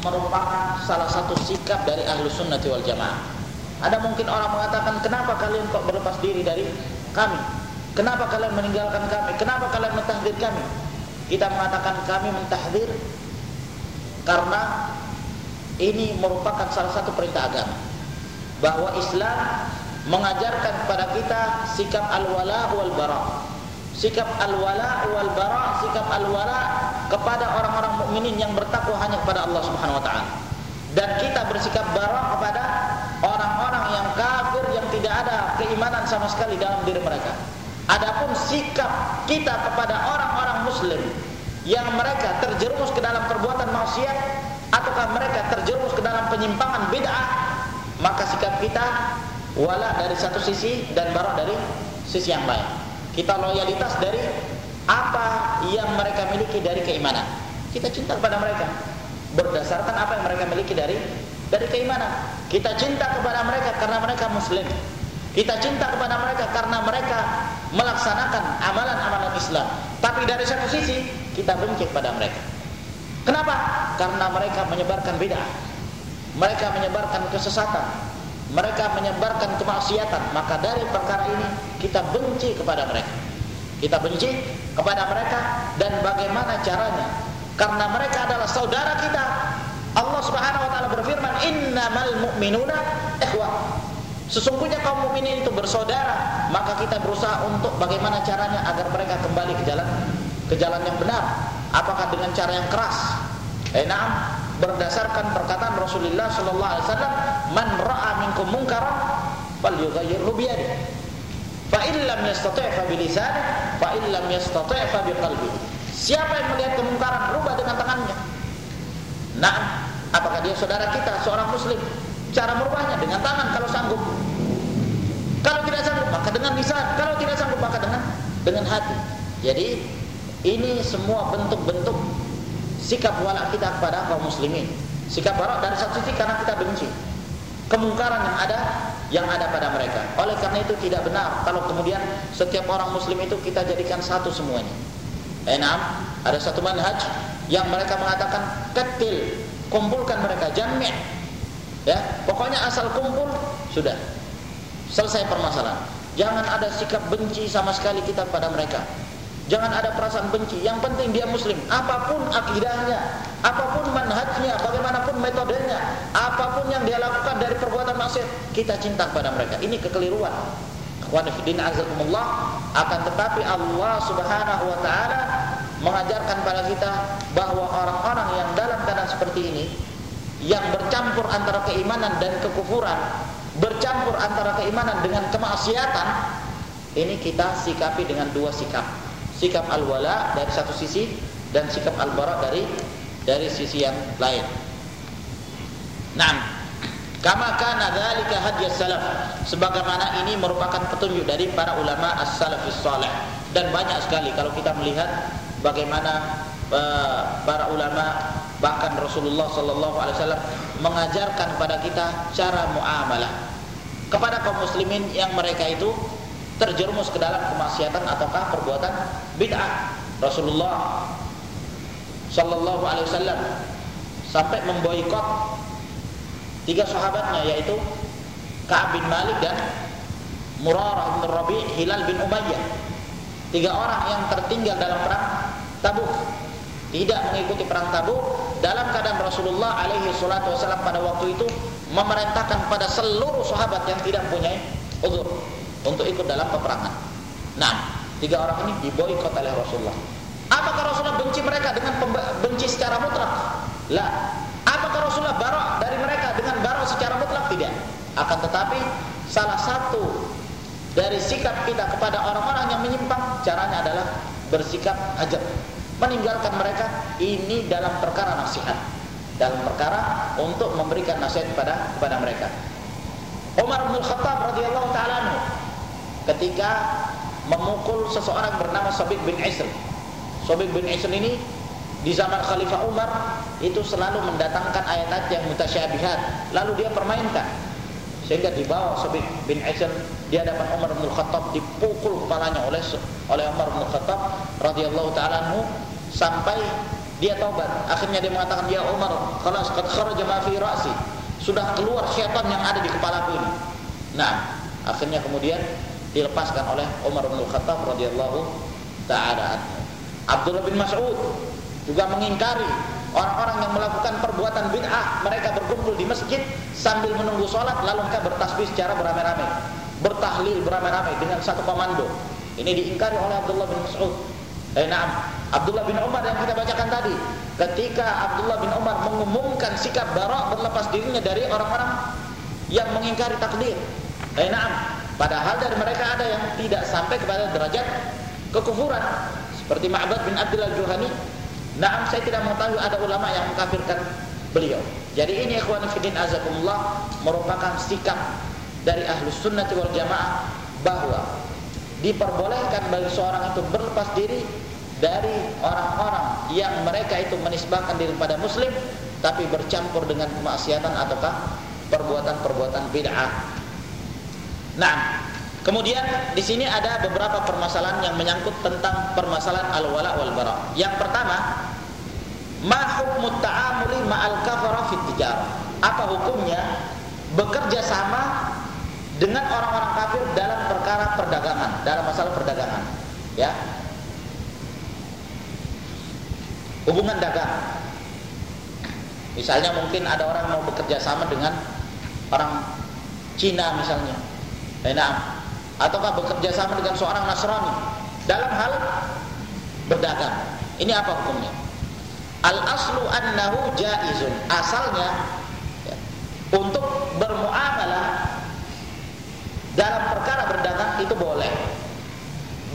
merupakan salah satu sikap dari ahlus sunnati wal jamaah. Ada mungkin orang mengatakan kenapa kalian kok berlepas diri dari kami? Kenapa kalian meninggalkan kami? Kenapa kalian mentahdir kami? Kita mengatakan kami mentahdir karena ini merupakan salah satu perintah agama. Bahwa Islam mengajarkan kepada kita sikap al-wala wal bara. Sikap al-wala wal bara, sikap al-wala kepada orang-orang mukminin yang bertakwa hanya kepada Allah Subhanahu wa taala. Dan kita bersikap bara kepada orang-orang yang kafir yang tidak ada keimanan sama sekali dalam diri mereka. Adapun sikap kita kepada orang-orang muslim yang mereka terjerumus ke dalam perbuatan maksiat ataukah mereka terjerumus ke dalam penyimpangan bid'ah, maka sikap kita wala dari satu sisi dan barok dari sisi yang lain. Kita loyalitas dari apa yang mereka miliki dari keimanan. Kita cinta kepada mereka berdasarkan apa yang mereka miliki dari dari keimanan. Kita cinta kepada mereka karena mereka muslim. Kita cinta kepada mereka karena mereka melaksanakan amalan-amalan Islam. Tapi dari satu sisi kita benci kepada mereka. Kenapa? Karena mereka menyebarkan bid'ah. Mereka menyebarkan kesesatan mereka menyebarkan kemaksiatan. Maka dari perkara ini kita benci kepada mereka. Kita benci kepada mereka dan bagaimana caranya? Karena mereka adalah saudara kita. Allah Subhanahu wa taala berfirman innamal mu'minuna ikhwah sesungguhnya kaum mukminin itu bersaudara. Maka kita berusaha untuk bagaimana caranya agar mereka kembali ke jalan ke jalan yang benar. Apakah dengan cara yang keras? Eh berdasarkan perkataan Rasulullah sallallahu alaihi wasallam man ra'a minkum munkaran falyughayyirhu bi yadihi fa in lam yastati' fa bi lisanihi fa in lam yastati' fa bi siapa yang melihat kemungkaran rubah dengan tangannya? Nah apakah dia saudara kita seorang muslim? Cara merubahnya dengan tangan kalau sanggup. Kalau tidak sanggup maka dengan lisan. Kalau tidak sanggup maka dengan dengan hati. Jadi ini semua bentuk-bentuk sikap wala kita kepada kaum muslimin. Sikap barak dari satu sisi karena kita benci. Kemungkaran yang ada yang ada pada mereka. Oleh karena itu tidak benar kalau kemudian setiap orang muslim itu kita jadikan satu semuanya. Enam ada satu manhaj yang mereka mengatakan ketil kumpulkan mereka jami' ya pokoknya asal kumpul sudah. Selesai permasalahan. Jangan ada sikap benci sama sekali kita pada mereka Jangan ada perasaan benci. Yang penting dia muslim. Apa pun akidahnya, apa pun manhajnya, bagaimanapun metodenya, apa pun yang dia lakukan dari perbuatan maksiat, kita cinta kepada mereka. Ini kekeliruan. Ikhwanifiddin azakumullah akan tetapi Allah Subhanahu wa taala mengajarkan pada kita bahwa orang-orang yang dalam keadaan seperti ini yang bercampur antara keimanan dan kekufuran, bercampur antara keimanan dengan kemaksiatan, ini kita sikapi dengan dua sikap sikap al-wala dari satu sisi dan sikap al-bara dari dari sisi yang lain. Naam. Kama kana dzalika hadis salaf. Sebagaimana ini merupakan petunjuk dari para ulama as-salafis saleh dan banyak sekali kalau kita melihat bagaimana uh, para ulama bahkan Rasulullah sallallahu alaihi wasallam mengajarkan kepada kita cara muamalah kepada kaum muslimin yang mereka itu terjerumus ke dalam kemaksiatan ataukah perbuatan bid'ah. Rasulullah sallallahu alaihi wasallam sampai memboikot tiga sahabatnya yaitu Ka'ab bin Malik dan Murarah bin Rabi, Hilal bin Umayyah. Tiga orang yang tertinggal dalam perang Tabuk tidak mengikuti perang Tabuk dalam keadaan Rasulullah alaihi wasallam pada waktu itu memerintahkan pada seluruh sahabat yang tidak punya uzur untuk ikut dalam peperangan. Nah, tiga orang ini diboikot oleh Rasulullah. Apakah Rasulullah benci mereka dengan benci secara mutlak? Lah. Apakah Rasulullah barok dari mereka dengan barok secara mutlak? Tidak. Akan tetapi salah satu dari sikap kita kepada orang-orang yang menyimpang caranya adalah bersikap ajab meninggalkan mereka ini dalam perkara nasihat dalam perkara untuk memberikan nasihat kepada kepada mereka Umar bin Khattab radhiyallahu taala ketika memukul seseorang bernama Sabit bin Isr Sabit bin Isr ini di zaman Khalifah Umar itu selalu mendatangkan ayat-ayat yang mutasyabihat lalu dia permainkan sehingga dibawa Sabit bin Isr di hadapan Umar bin Khattab dipukul kepalanya oleh oleh Umar bin Khattab radhiyallahu taala sampai dia taubat. Akhirnya dia mengatakan, "Ya Umar, kalau qad kharaja ma ra'si." Sudah keluar syaitan yang ada di kepalaku ini. Nah, akhirnya kemudian dilepaskan oleh Umar bin Khattab radhiyallahu taala Abdullah bin Mas'ud juga mengingkari orang-orang yang melakukan perbuatan bid'ah. Mereka berkumpul di masjid sambil menunggu sholat lalu mereka bertasbih secara beramai-ramai, bertahlil beramai-ramai dengan satu komando. Ini diingkari oleh Abdullah bin Mas'ud. Eh, nah, Abdullah bin Umar yang kita bacakan tadi ketika Abdullah bin Umar mengumumkan sikap barak berlepas dirinya dari orang-orang yang mengingkari takdir eh nah, padahal dari mereka ada yang tidak sampai kepada derajat kekufuran. Seperti Ma'bad bin Abdullah Juhani Naam saya tidak mengetahui ada ulama yang mengkafirkan beliau. Jadi ini ikhwan fiddin azakumullah merupakan sikap dari ahlus sunnah wal jamaah bahwa diperbolehkan bagi seorang itu berlepas diri dari orang-orang yang mereka itu menisbahkan diri pada muslim tapi bercampur dengan kemaksiatan ataukah perbuatan-perbuatan bid'ah. Nah, kemudian di sini ada beberapa permasalahan yang menyangkut tentang permasalahan al-wala wal bara. Yang pertama, ma hukmu ta'amuli ma'al kafara fit tijarah? Apa hukumnya bekerja sama dengan orang-orang kafir dalam perkara perdagangan, dalam masalah perdagangan? Ya, hubungan dagang. Misalnya mungkin ada orang mau bekerja sama dengan orang Cina misalnya. Enak. Eh, Ataukah bekerja sama dengan seorang Nasrani dalam hal berdagang. Ini apa hukumnya? Al aslu annahu jaizun. Asalnya ya, untuk bermuamalah dalam perkara berdagang itu boleh.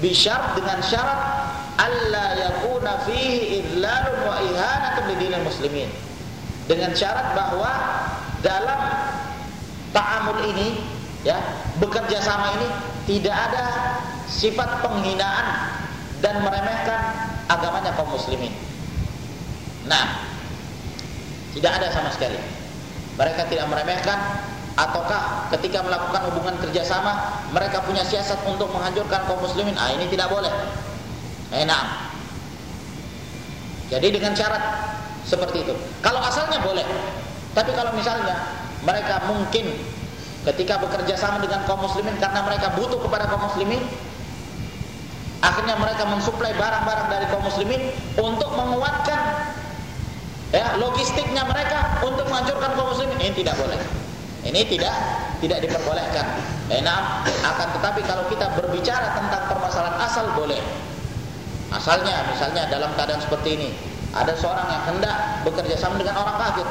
Bisyarat dengan syarat alla yakuna fihi idlalun wa ihanatun lidinil muslimin dengan syarat bahwa dalam ta'amul ini ya bekerja sama ini tidak ada sifat penghinaan dan meremehkan agamanya kaum muslimin nah tidak ada sama sekali mereka tidak meremehkan ataukah ketika melakukan hubungan kerjasama mereka punya siasat untuk menghancurkan kaum muslimin ah ini tidak boleh Enak. Jadi dengan syarat seperti itu. Kalau asalnya boleh. Tapi kalau misalnya mereka mungkin ketika bekerja sama dengan kaum muslimin karena mereka butuh kepada kaum muslimin akhirnya mereka mensuplai barang-barang dari kaum muslimin untuk menguatkan ya logistiknya mereka untuk menghancurkan kaum muslimin ini tidak boleh ini tidak tidak diperbolehkan enak akan tetapi kalau kita berbicara tentang permasalahan asal boleh Asalnya misalnya dalam keadaan seperti ini ada seorang yang hendak bekerja sama dengan orang kafir.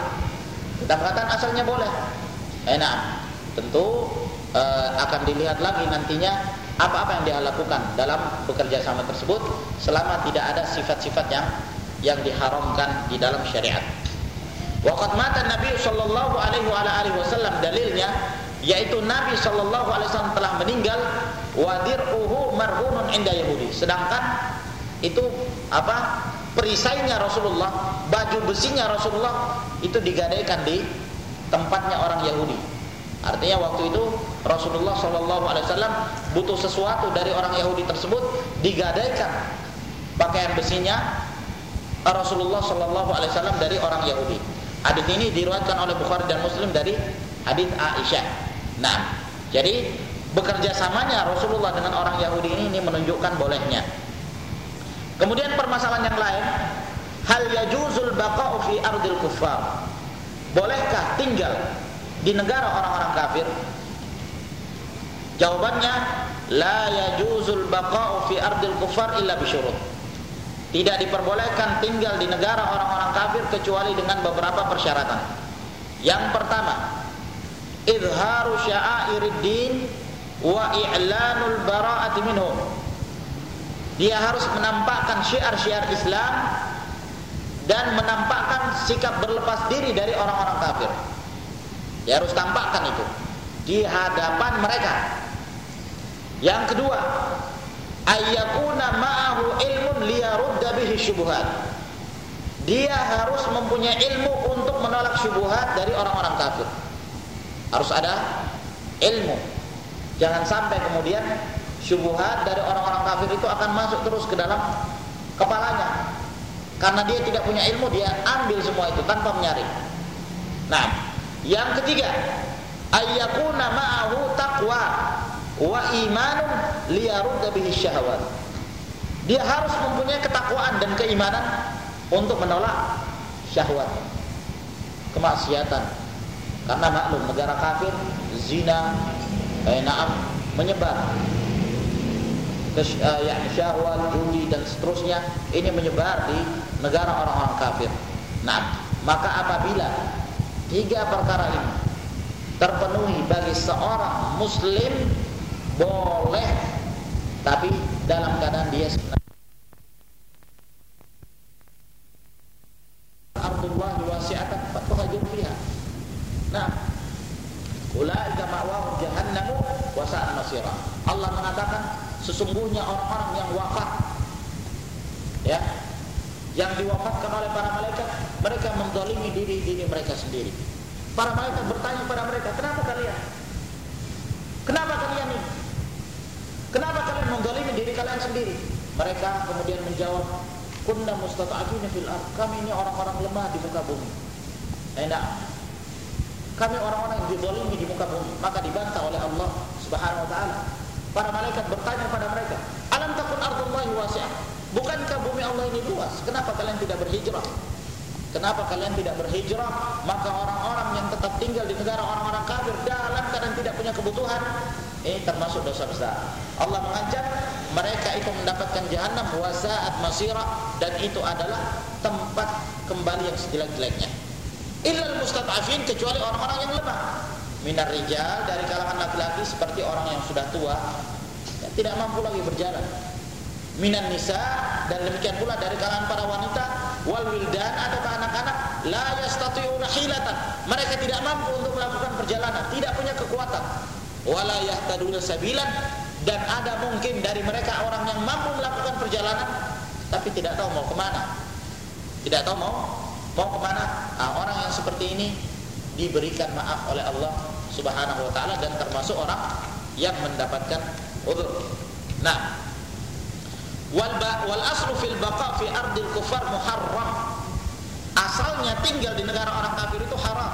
Kita katakan asalnya boleh. Enak. Tentu e, akan dilihat lagi nantinya apa-apa yang dia lakukan dalam bekerja sama tersebut selama tidak ada sifat-sifat yang yang diharamkan di dalam syariat. Waqad mata Nabi sallallahu alaihi wasallam dalilnya yaitu Nabi sallallahu alaihi wasallam telah meninggal wadir'uhu marhunun inda Yahudi. Sedangkan itu apa? perisainya Rasulullah, baju besinya Rasulullah itu digadaikan di tempatnya orang Yahudi. Artinya waktu itu Rasulullah Wasallam butuh sesuatu dari orang Yahudi tersebut digadaikan pakaian besinya Rasulullah Wasallam dari orang Yahudi. Hadis ini diriwayatkan oleh Bukhari dan Muslim dari hadis Aisyah. Nah, jadi bekerja samanya Rasulullah dengan orang Yahudi ini, ini menunjukkan bolehnya. Kemudian permasalahan yang lain, hal yajuzul baqa'u fi ardil kuffar. Bolehkah tinggal di negara orang-orang kafir? Jawabannya la yajuzul baqa'u fi ardil kuffar illa bisyurut tidak diperbolehkan tinggal di negara orang-orang kafir kecuali dengan beberapa persyaratan. Yang pertama, izharu sya'airiddin wa i'lanul bara'ati minhum. Dia harus menampakkan syiar-syiar Islam dan menampakkan sikap berlepas diri dari orang-orang kafir. Dia harus tampakkan itu di hadapan mereka. Yang kedua, ayyakuna ma'ahu ilmun liyarudda bihi syubuhat dia harus mempunyai ilmu untuk menolak syubuhat dari orang-orang kafir. Harus ada ilmu. Jangan sampai kemudian syubuhat dari orang-orang kafir itu akan masuk terus ke dalam kepalanya. Karena dia tidak punya ilmu dia ambil semua itu tanpa menyaring. Nah yang ketiga ayyakuna ma'ahu taqwa wa imanun liyarudda bihi syahwat. Dia harus mempunyai ketakwaan dan keimanan untuk menolak syahwat, kemaksiatan. Karena maklum negara kafir, zina, eh, naam menyebar. Kes, uh, ya, syahwat, judi dan seterusnya ini menyebar di negara orang-orang kafir. Nah, maka apabila tiga perkara ini terpenuhi bagi seorang muslim boleh tapi dalam keadaan dia Ardullah wasi'atan fatuhajir fiha nah ulaika ma'wahum jahannamu wa sa'at masira. Allah mengatakan sesungguhnya orang-orang yang wafat ya yang diwafatkan oleh para malaikat mereka mendolimi diri diri mereka sendiri para malaikat bertanya kepada mereka kenapa kalian kenapa kalian ini Kenapa kalian menggolimi diri kalian sendiri? Mereka kemudian menjawab, Kunna mustata'afina fil. Kami ini orang-orang lemah di muka bumi. Enak. Kami orang-orang yang dizalimi di muka bumi. Maka dibantah oleh Allah Subhanahu wa taala. Para malaikat bertanya pada mereka, "Alam takun ardullahi wasi'ah?" Bukankah bumi Allah ini luas? Kenapa kalian tidak berhijrah? Kenapa kalian tidak berhijrah? Maka orang-orang yang tetap tinggal di negara orang-orang kafir dalam keadaan tidak punya kebutuhan, ini termasuk dosa besar. Allah mengancam mereka itu mendapatkan jahanam wasaat masira dan itu adalah tempat kembali yang sejelek-jeleknya. Illal mustad'afin kecuali orang-orang yang lemah. Minar rijal dari kalangan laki-laki seperti orang yang sudah tua tidak mampu lagi berjalan. Minan nisa dan demikian pula dari kalangan para wanita wal wildan atau anak-anak? La yastati'una hilatan. Mereka tidak mampu untuk melakukan perjalanan, tidak punya kekuatan. Wala yahtaduna sabilan. Dan ada mungkin dari mereka orang yang mampu melakukan perjalanan tapi tidak tahu mau ke mana. Tidak tahu mau mau ke mana. Nah, orang yang seperti ini diberikan maaf oleh Allah subhanahu wa ta'ala dan termasuk orang yang mendapatkan udur nah wal, aslu fil baqa fi ardil kufar muharram. Asalnya tinggal di negara orang kafir itu haram.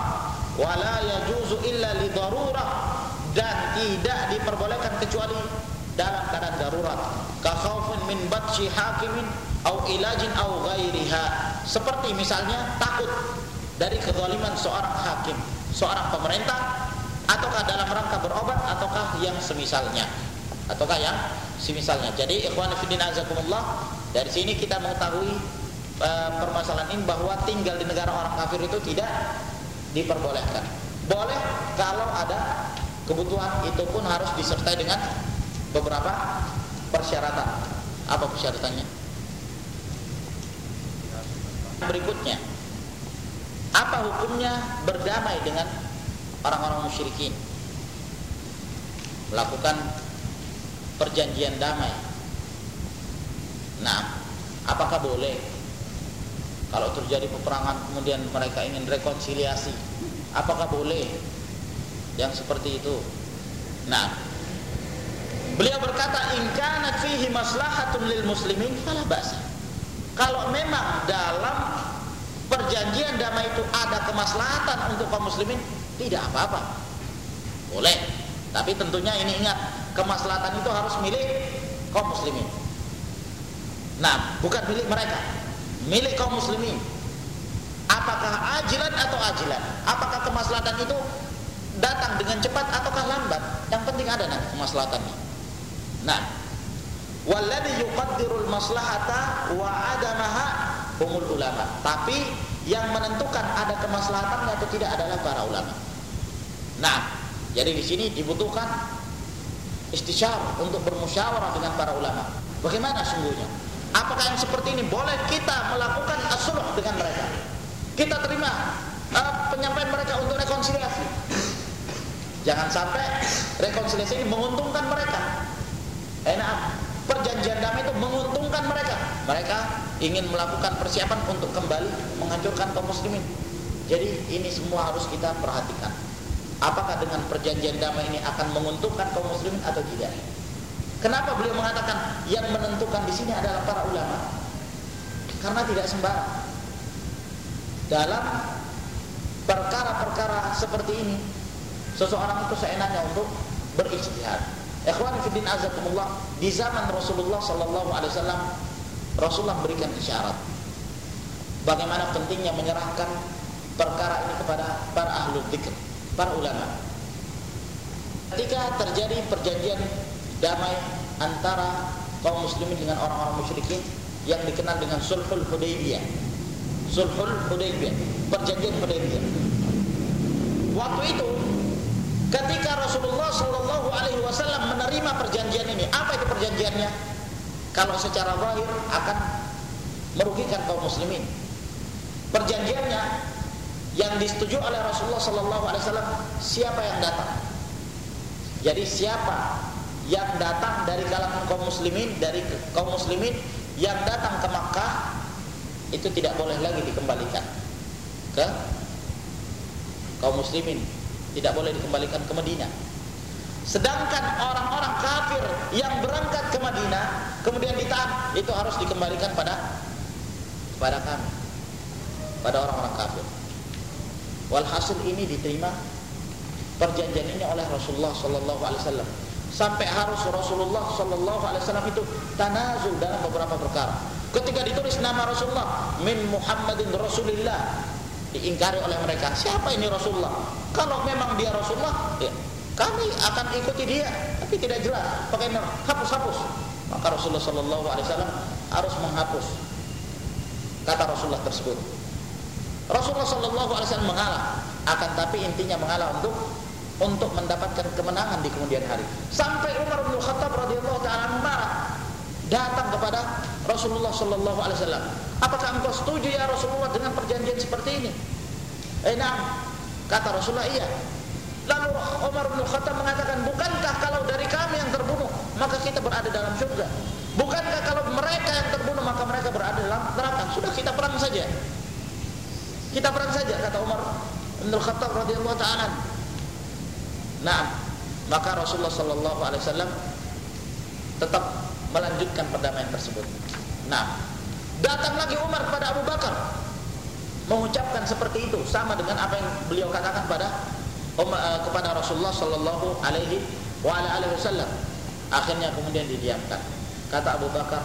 Wala yajuzu illa li darurah. Dan tidak diperbolehkan kecuali dalam keadaan darurat. Ka khaufin min batshi hakimin au ilajin au ghairiha. Seperti misalnya takut dari kezaliman seorang hakim seorang pemerintah ataukah dalam rangka berobat ataukah yang semisalnya ataukah yang semisalnya jadi ikhwan fillah azakumullah dari sini kita mengetahui uh, permasalahan ini bahwa tinggal di negara orang kafir itu tidak diperbolehkan boleh kalau ada kebutuhan itu pun harus disertai dengan beberapa persyaratan. Apa persyaratannya? Berikutnya, apa hukumnya berdamai dengan orang-orang musyrikin melakukan perjanjian damai nah apakah boleh kalau terjadi peperangan kemudian mereka ingin rekonsiliasi apakah boleh yang seperti itu nah beliau berkata in kanat fihi maslahatun lil muslimin fala ba'sa kalau memang dalam perjanjian damai itu ada kemaslahatan untuk kaum muslimin, tidak apa-apa. Boleh. Tapi tentunya ini ingat, kemaslahatan itu harus milik kaum muslimin. Nah, bukan milik mereka. Milik kaum muslimin. Apakah ajilan atau ajilan? Apakah kemaslahatan itu datang dengan cepat ataukah lambat? Yang penting ada nanti kemaslahatannya. Nah, walladhi yuqaddirul maslahata wa adamaha humul ulama. Tapi yang menentukan ada kemaslahatannya atau tidak adalah para ulama. Nah, jadi di sini dibutuhkan istisyar untuk bermusyawarah dengan para ulama. Bagaimana sungguhnya? Apakah yang seperti ini boleh kita melakukan asuluh dengan mereka? Kita terima uh, penyampaian mereka untuk rekonsiliasi. Jangan sampai rekonsiliasi ini menguntungkan mereka. Enak, perjanjian damai itu menguntungkan mereka. Mereka ingin melakukan persiapan untuk kembali menghancurkan kaum muslimin. Jadi ini semua harus kita perhatikan. Apakah dengan perjanjian damai ini akan menguntungkan kaum muslimin atau tidak? Kenapa beliau mengatakan yang menentukan di sini adalah para ulama? Karena tidak sembarang. Dalam perkara-perkara seperti ini, seseorang itu seenaknya untuk berijtihad. Ikhwan fillah azakumullah, di zaman Rasulullah sallallahu alaihi wasallam Rasulullah memberikan isyarat bagaimana pentingnya menyerahkan perkara ini kepada para ahlu dzikir, para ulama. Ketika terjadi perjanjian damai antara kaum muslimin dengan orang-orang musyrikin yang dikenal dengan Sulhul Hudaybiyah. Sulhul Hudaybiyah, perjanjian Hudaybiyah. Waktu itu ketika Rasulullah Shallallahu alaihi wasallam menerima perjanjian ini, apa itu perjanjiannya? kalau secara zahir akan merugikan kaum muslimin. Perjanjiannya yang disetujui oleh Rasulullah sallallahu alaihi wasallam siapa yang datang? Jadi siapa yang datang dari kalangan kaum muslimin dari kaum muslimin yang datang ke Makkah itu tidak boleh lagi dikembalikan ke kaum muslimin, tidak boleh dikembalikan ke Madinah. Sedangkan orang-orang kafir yang berangkat ke Madinah kemudian ditahan itu harus dikembalikan pada pada kami, pada orang-orang kafir. Walhasil ini diterima perjanjian ini oleh Rasulullah Sallallahu Alaihi Wasallam. Sampai harus Rasulullah Sallallahu Alaihi Wasallam itu tanazul dalam beberapa perkara. Ketika ditulis nama Rasulullah min Muhammadin Rasulillah diingkari oleh mereka. Siapa ini Rasulullah? Kalau memang dia Rasulullah ya, kami akan ikuti dia tapi tidak jelas. Pakai hapus hapus maka Rasulullah Shallallahu Alaihi Wasallam harus menghapus kata Rasulullah tersebut Rasulullah Shallallahu Alaihi Wasallam mengalah akan tapi intinya mengalah untuk untuk mendapatkan kemenangan di kemudian hari sampai Umar bin Khattab radhiyallahu taala marah datang kepada Rasulullah Shallallahu Alaihi Wasallam apakah engkau setuju ya Rasulullah dengan perjanjian seperti ini eh nah kata Rasulullah iya Lalu Umar bin Khattab mengatakan, bukankah kalau dari kami yang terbunuh, maka kita berada dalam surga? Bukankah kalau mereka yang terbunuh, maka mereka berada dalam neraka? Sudah kita perang saja. Kita perang saja, kata Umar bin Khattab radhiyallahu taala. Nah, maka Rasulullah sallallahu alaihi wasallam tetap melanjutkan perdamaian tersebut. Nah, datang lagi Umar kepada Abu Bakar mengucapkan seperti itu sama dengan apa yang beliau katakan pada Eh, kepada Rasulullah sallallahu alaihi wa ala alihi wasallam. Akhirnya kemudian didiamkan. Kata Abu Bakar,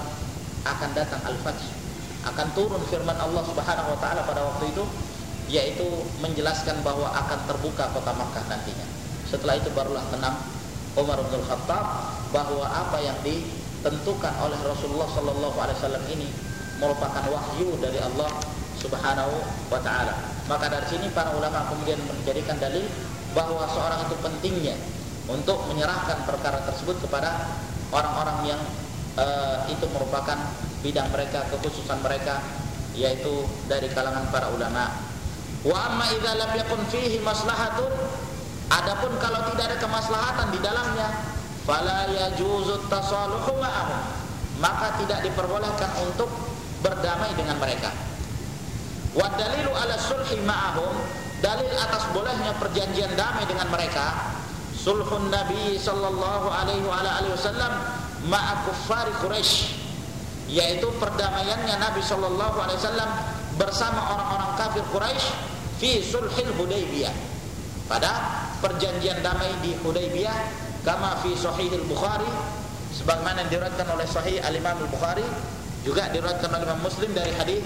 akan datang al-fath. Akan turun firman Allah Subhanahu wa taala pada waktu itu yaitu menjelaskan bahwa akan terbuka kota Makkah nantinya. Setelah itu barulah tenang Umar bin Khattab bahwa apa yang ditentukan oleh Rasulullah sallallahu alaihi wasallam ini merupakan wahyu dari Allah Subhanahu wa taala. Maka dari sini para ulama kemudian menjadikan dalil bahwa seorang itu pentingnya untuk menyerahkan perkara tersebut kepada orang-orang yang uh, itu merupakan bidang mereka, kekhususan mereka yaitu dari kalangan para ulama. Wa amma idza lam yakun fihi maslahatun adapun kalau tidak ada kemaslahatan di dalamnya fala yajuzu tasaluhu ma'ahum maka tidak diperbolehkan untuk berdamai dengan mereka. Wa dalilu ala sulhi ma'ahum dalil atas bolehnya perjanjian damai dengan mereka sulhun Nabi sallallahu alaihi wa alihi wasallam ma'a kuffari Quraisy yaitu perdamaiannya Nabi sallallahu alaihi wasallam bersama orang-orang kafir Quraisy fi sulhil Hudaybiyah. Pada perjanjian damai di Hudaybiyah kama fi sahihil Bukhari sebagaimana diriwayatkan oleh sahih al-Imam Al-Bukhari juga diriwayatkan oleh Imam Muslim dari hadis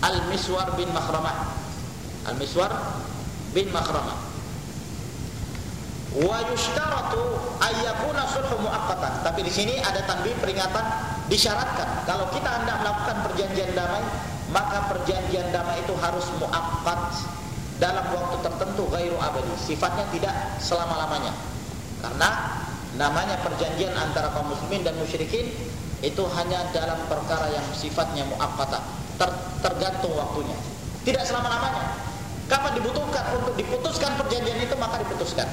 Al-Miswar bin Makhramah. Al-Miswar bin Makhramah. Wa yushtaratu ayyakuna sulhu muaqqatan. Tapi di sini ada tanbih peringatan disyaratkan. Kalau kita hendak melakukan perjanjian damai maka perjanjian damai itu harus muaqqat dalam waktu tertentu gairu abadi. Sifatnya tidak selama-lamanya. Karena namanya perjanjian antara kaum muslimin dan musyrikin itu hanya dalam perkara yang sifatnya muaqqata. Ter tergantung waktunya. Tidak selama-lamanya. Kapan dibutuhkan untuk diputuskan perjanjian itu maka diputuskan.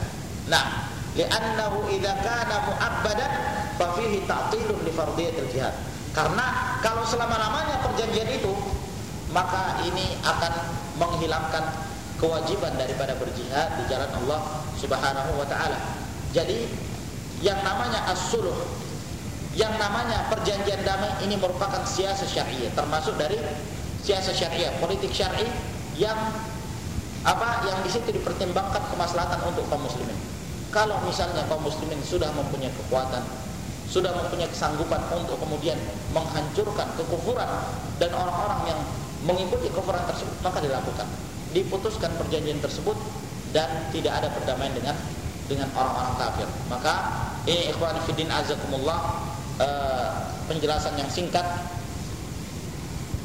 Nah, li'annahu idza kana mu'abbadan fa fihi ta'tilun li fardiyatil jihad. Karena kalau selama-lamanya perjanjian itu maka ini akan menghilangkan kewajiban daripada berjihad di jalan Allah Subhanahu wa taala. Jadi yang namanya as-sulh yang namanya perjanjian damai ini merupakan siasat syariah termasuk dari siasat syariah politik syar'i yang apa yang di situ dipertimbangkan kemaslahatan untuk kaum muslimin. Kalau misalnya kaum muslimin sudah mempunyai kekuatan, sudah mempunyai kesanggupan untuk kemudian menghancurkan kekufuran dan orang-orang yang mengikuti kekufuran tersebut, maka dilakukan. Diputuskan perjanjian tersebut dan tidak ada perdamaian dengan dengan orang-orang kafir. Maka ini ikhwan fillah azakumullah eh, penjelasan yang singkat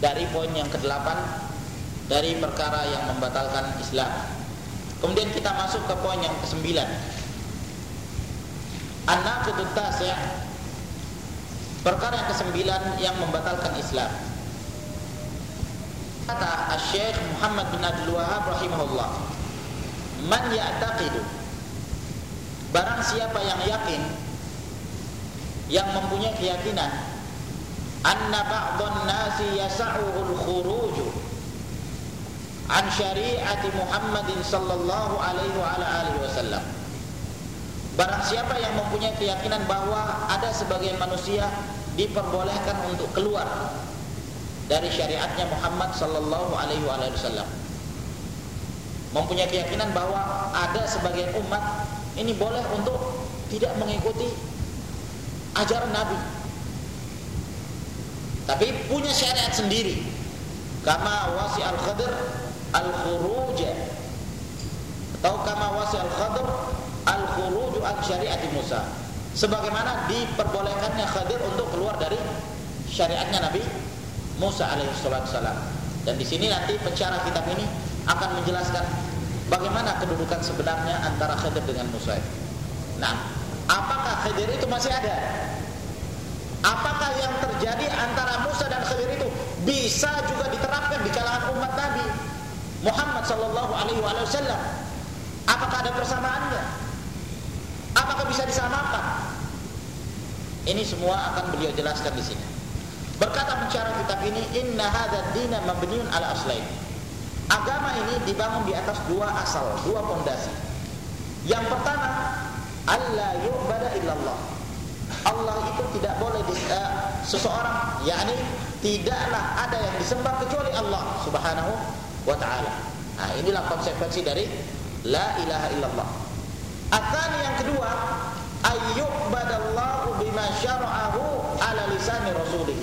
dari poin yang ke-8 dari perkara yang membatalkan Islam. Kemudian kita masuk ke poin yang ke-9. An-naqidut tasi' perkara yang ke-9 yang membatalkan Islam. Kata Syekh Muhammad bin Abdul Wahab rahimahullah, "Man ya'taqidu Barang siapa yang yakin yang mempunyai keyakinan anna ba'dhan nasi yas'uhu al-khuruju an syariati Muhammadin sallallahu alaihi wa ala alihi wasallam. Barang siapa yang mempunyai keyakinan bahwa ada sebagian manusia diperbolehkan untuk keluar dari syariatnya Muhammad sallallahu alaihi wasallam. Mempunyai keyakinan bahwa ada sebagian umat ini boleh untuk tidak mengikuti ajaran Nabi. Tapi punya syariat sendiri. Kama wasi al-Khadir al-khuruj atau kama wasi al-khadr al-khuruj an syariati Musa sebagaimana diperbolehkannya Khadir untuk keluar dari syariatnya Nabi Musa alaihi salam dan di sini nanti pencara kitab ini akan menjelaskan bagaimana kedudukan sebenarnya antara Khadir dengan Musa nah apakah Khadir itu masih ada apakah yang terjadi antara Musa dan Khadir itu bisa juga diterapkan di kalangan umat Nabi Muhammad sallallahu alaihi wasallam? Apakah ada persamaannya? Apakah bisa disamakan? Ini semua akan beliau jelaskan di sini. Berkata pencara kitab ini, "Inna hadzal dina mabniun ala aslain." Agama ini dibangun di atas dua asal, dua pondasi. Yang pertama, alla yu'bada illallah. Allah itu tidak boleh di, uh, seseorang yakni tidaklah ada yang disembah kecuali Allah Subhanahu wa ta'ala. Nah, inilah konsekuensi dari la ilaha illallah. Atsani yang kedua, ayyubadallahu bima syara'ahu ala lisani rasulih.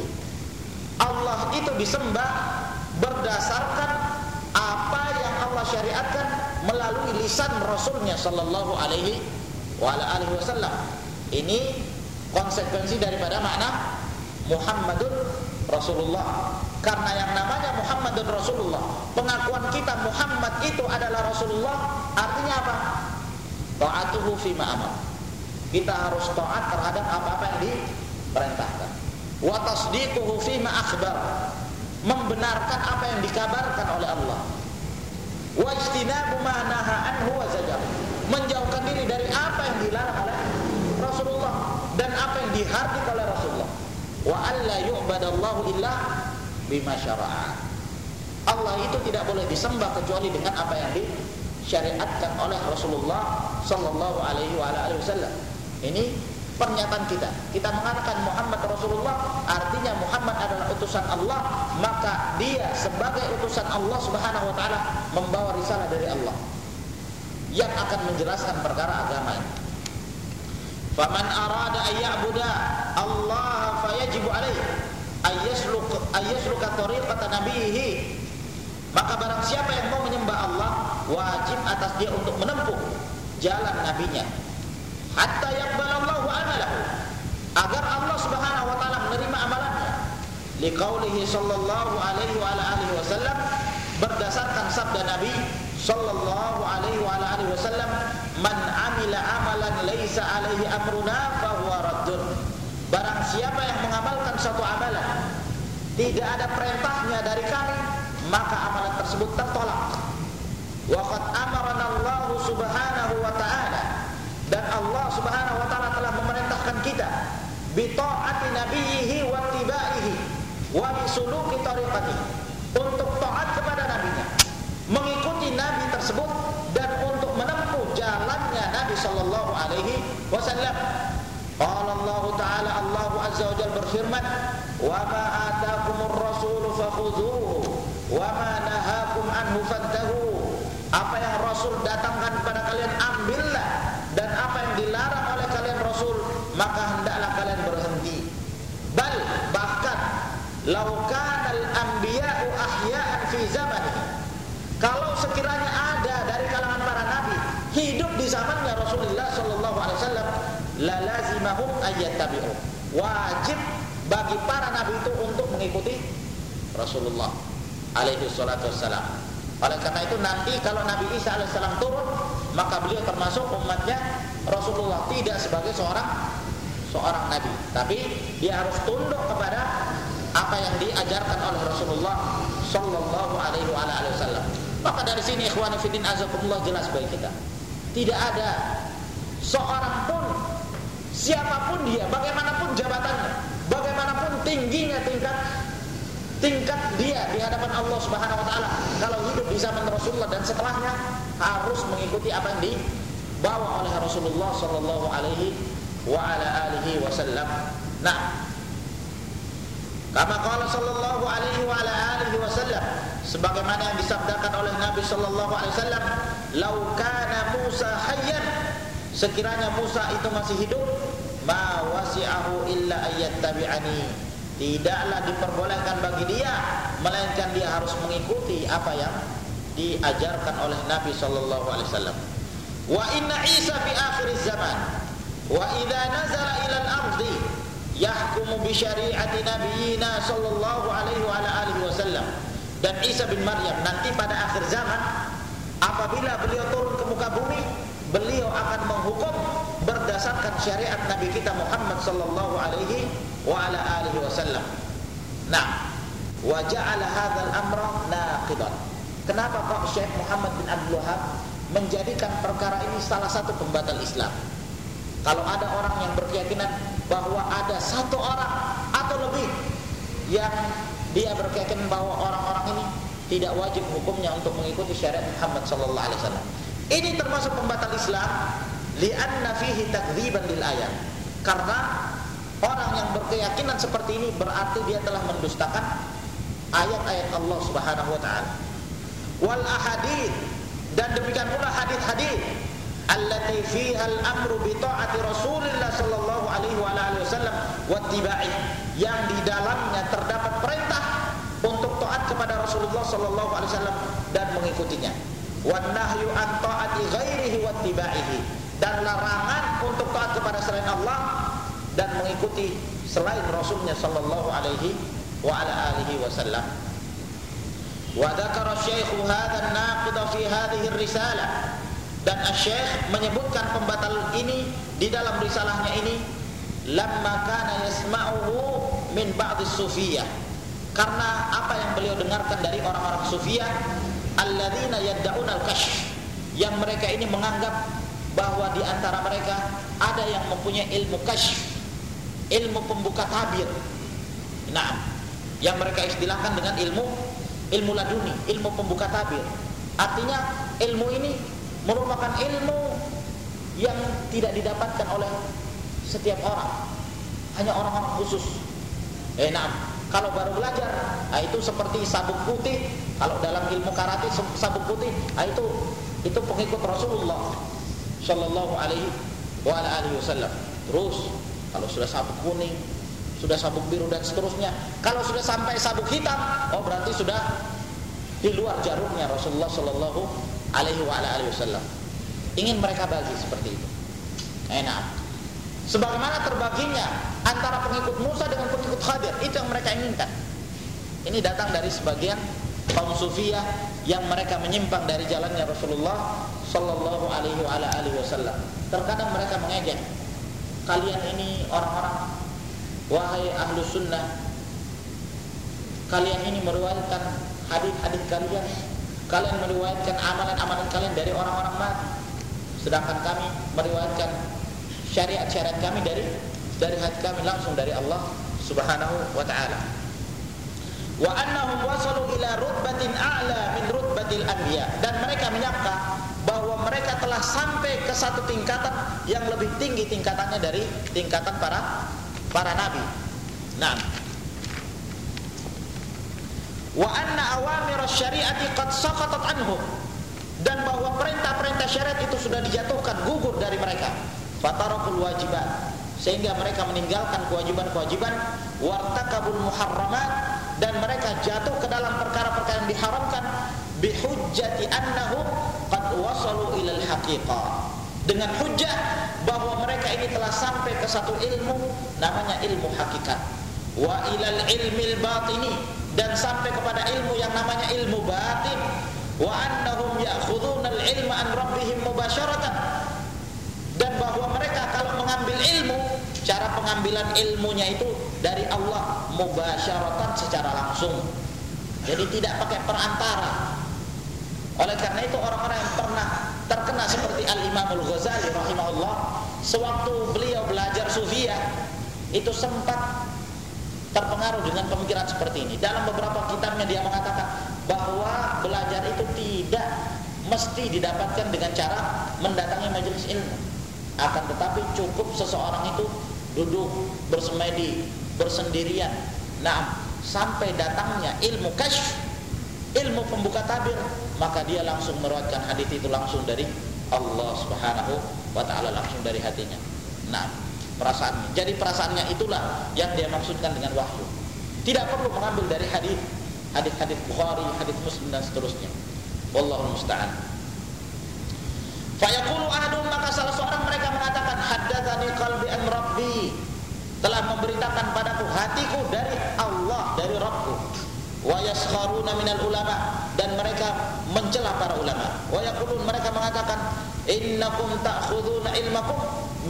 Allah itu disembah berdasarkan apa yang Allah syariatkan melalui lisan Rasulnya sallallahu alaihi wa ala alihi wasallam. Ini konsekuensi daripada makna Muhammadun Rasulullah karena yang namanya Muhammad dan Rasulullah pengakuan kita Muhammad itu adalah Rasulullah artinya apa? Ta'atuhu amar kita harus taat terhadap apa-apa yang diperintahkan wa tasdiquhu fima akhbar membenarkan apa yang dikabarkan oleh Allah wa wajtinabu ma naha anhu wa zajar. Menjauhkan diri dari apa yang dilarang oleh Rasulullah dan apa yang dihardik oleh Rasulullah. Wa alla yu'badallahu illa bima syara'a. Allah itu tidak boleh disembah kecuali dengan apa yang disyariatkan oleh Rasulullah sallallahu alaihi wa alihi wasallam. Ini pernyataan kita. Kita mengatakan Muhammad Rasulullah artinya Muhammad adalah utusan Allah, maka dia sebagai utusan Allah Subhanahu wa taala membawa risalah dari Allah yang akan menjelaskan perkara agama ini. Faman arada ay ya'buda Allah fayajibu alaihi ayyasluk ayyasluka tariqata nabihi maka barang siapa yang mau menyembah Allah wajib atas dia untuk menempuh jalan nabinya. Hatta yaqbalallahu amalahu. Agar Allah Subhanahu wa taala menerima amalannya. Liqaulihi sallallahu alaihi wa alihi wasallam berdasarkan sabda Nabi sallallahu alaihi wa alihi wasallam man amila amalan laisa alaihi amruna fahuwa raddun. Barang siapa yang mengamalkan satu amalan tidak ada perintahnya dari kami maka amalan tersebut tertolak. Wa qad amarana Allah subhanahu Allah Subhanahu wa taala telah memerintahkan kita bi taati nabiyhi wa tibaihi wa bi suluki tariqati untuk taat kepada nabinya mengikuti nabi tersebut dan untuk menempuh jalannya Nabi sallallahu alaihi wasallam. Qala Allah Ta'ala Allah Azza wa Jalla berfirman Wa ma atakumur rasul ayyattabi'u wajib bagi para nabi itu untuk mengikuti Rasulullah alaihi salatu wassalam. Oleh karena itu nanti kalau Nabi Isa alaihissalam turun maka beliau termasuk umatnya Rasulullah tidak sebagai seorang seorang nabi. Tapi dia harus tunduk kepada apa yang diajarkan oleh Rasulullah sallallahu alaihi wasallam. Maka dari sini ikhwan fillah azakumullah jelas bagi kita. Tidak ada seorang pun siapa pun dia bagaimanapun jabatannya bagaimanapun tingginya tingkat tingkat dia di hadapan Allah Subhanahu wa taala kalau hidup di zaman Rasulullah dan setelahnya harus mengikuti apa yang dibawa oleh Rasulullah sallallahu alaihi wa ala alihi wasallam. Nah, kama qala sallallahu alaihi wa ala alihi wasallam sebagaimana yang disabdakan oleh Nabi sallallahu alaihi wasallam, "Lau kana Musa hayyan" sekiranya Musa itu masih hidup, ma illa ayyattabi'ani tidaklah diperbolehkan bagi dia melainkan dia harus mengikuti apa yang diajarkan oleh Nabi sallallahu alaihi wasallam. Wa inna Isa fi akhir zaman wa idza nazala ila al-ardi yahkumu bi syari'ati nabiyyina sallallahu alaihi wa ala alihi wasallam. Dan Isa bin Maryam nanti pada akhir zaman apabila beliau turun ke muka bumi beliau akan menghukum berdasarkan syariat Nabi kita Muhammad sallallahu alaihi wa ala alihi wasallam. Nah, wa ja'ala hadzal amra naqidan. Kenapa kok Syekh Muhammad bin Abdul Wahab menjadikan perkara ini salah satu pembatal Islam? Kalau ada orang yang berkeyakinan bahwa ada satu orang atau lebih yang dia berkeyakinan bahwa orang-orang ini tidak wajib hukumnya untuk mengikuti syariat Muhammad sallallahu alaihi wasallam. Ini termasuk pembatal Islam li'anna fihi takdziban lil ayat. Karena Orang yang berkeyakinan seperti ini berarti dia telah mendustakan ayat-ayat Allah Subhanahu wa taala. Wal ahadith dan demikian pula hadis-hadis allati fiha al-amru bi ta'ati Rasulillah sallallahu alaihi wa alihi wasallam wattiba'i yang di dalamnya terdapat perintah untuk taat kepada Rasulullah sallallahu alaihi wasallam dan mengikutinya. Wan nahyu an ta'ati ghairihi wattiba'ihi dan larangan untuk taat kepada selain Allah dan mengikuti selain Rasulnya sallallahu alaihi wa ala alihi wasallam. Wa dzakara Syekh hadha an-naqid fi hadhihi risalah dan Syekh menyebutkan pembatal ini di dalam risalahnya ini lamma kana yasma'uhu min ba'd sufiyah karena apa yang beliau dengarkan dari orang-orang sufiyah alladzina yad'un al-kashf yang mereka ini menganggap bahwa di antara mereka ada yang mempunyai ilmu kashf ilmu pembuka tabir. Nah yang mereka istilahkan dengan ilmu ilmu laduni ilmu pembuka tabir. Artinya ilmu ini merupakan ilmu yang tidak didapatkan oleh setiap orang. Hanya orang-orang khusus. Eh nah kalau baru belajar nah itu seperti sabuk putih. Kalau dalam ilmu karate sabuk putih nah itu itu pengikut Rasulullah Shallallahu Alaihi Wasallam. Terus kalau sudah sabuk kuning sudah sabuk biru dan seterusnya kalau sudah sampai sabuk hitam oh berarti sudah di luar jarumnya Rasulullah Shallallahu Alaihi Wasallam. Ingin mereka bagi seperti itu. Enak. Sebagaimana terbaginya antara pengikut Musa dengan pengikut Khadir itu yang mereka inginkan. Ini datang dari sebagian kaum sufiyah yang mereka menyimpang dari jalannya Rasulullah sallallahu alaihi wa alihi wasallam. Terkadang mereka mengejek kalian ini orang-orang wahai ahlu sunnah kalian ini meriwayatkan hadis-hadis kalian. Kalian meriwayatkan amalan-amalan kalian dari orang-orang mati. Sedangkan kami meriwayatkan syariat-syariat kami dari dari hati kami langsung dari Allah Subhanahu wa taala. Wa annahum wasalu ila rutbatin a'la min rutbatil anbiya. Dan mereka menyangka mereka telah sampai ke satu tingkatan yang lebih tinggi tingkatannya dari tingkatan para para nabi. Nah, wa anna awamir syariati qad saqatat anhum dan bahwa perintah-perintah syariat itu sudah dijatuhkan gugur dari mereka. Fatarakul wajibat. Sehingga mereka meninggalkan kewajiban-kewajiban wartakabul muharramat dan mereka jatuh ke dalam perkara-perkara yang diharamkan bihujjati annahum qad wasalu ilal haqiqah dengan hujjah bahwa mereka ini telah sampai ke satu ilmu namanya ilmu hakikat. Wa ilal ilmil batini dan sampai kepada ilmu yang namanya ilmu batin. Wa annahum ya'khuduna al-ilma an rabbihim mubasharatan. Dan bahwa mereka kalau mengambil ilmu cara pengambilan ilmunya itu dari Allah mubasyaratan secara langsung. Jadi tidak pakai perantara oleh karena itu orang-orang yang pernah terkena seperti Al-Imamul Ghazali rahimahullah sewaktu beliau belajar sufiyah itu sempat terpengaruh dengan pemikiran seperti ini. Dalam beberapa kitabnya dia mengatakan bahwa belajar itu tidak mesti didapatkan dengan cara mendatangi majelis ilmu. Akan tetapi cukup seseorang itu duduk bersemedi bersendirian. Nah sampai datangnya ilmu kasyf ilmu pembuka tabir maka dia langsung meriwayatkan hadis itu langsung dari Allah Subhanahu wa taala langsung dari hatinya. Nah perasaannya. Jadi perasaannya itulah yang dia maksudkan dengan wahyu. Tidak perlu mengambil dari hadis hadis-hadis Bukhari hadis Muslim dan seterusnya. Wallahu musta'an. Fayaqulu ahadum maka salah seorang mereka mengatakan haddatsani qalbi an rabbi. Telah memberitakan padaku hatiku dari Allah dari Rabbku wa yaskharuna minal ulama dan mereka mencela para ulama wa yaqulun mereka mengatakan innakum ta'khuduna ilmakum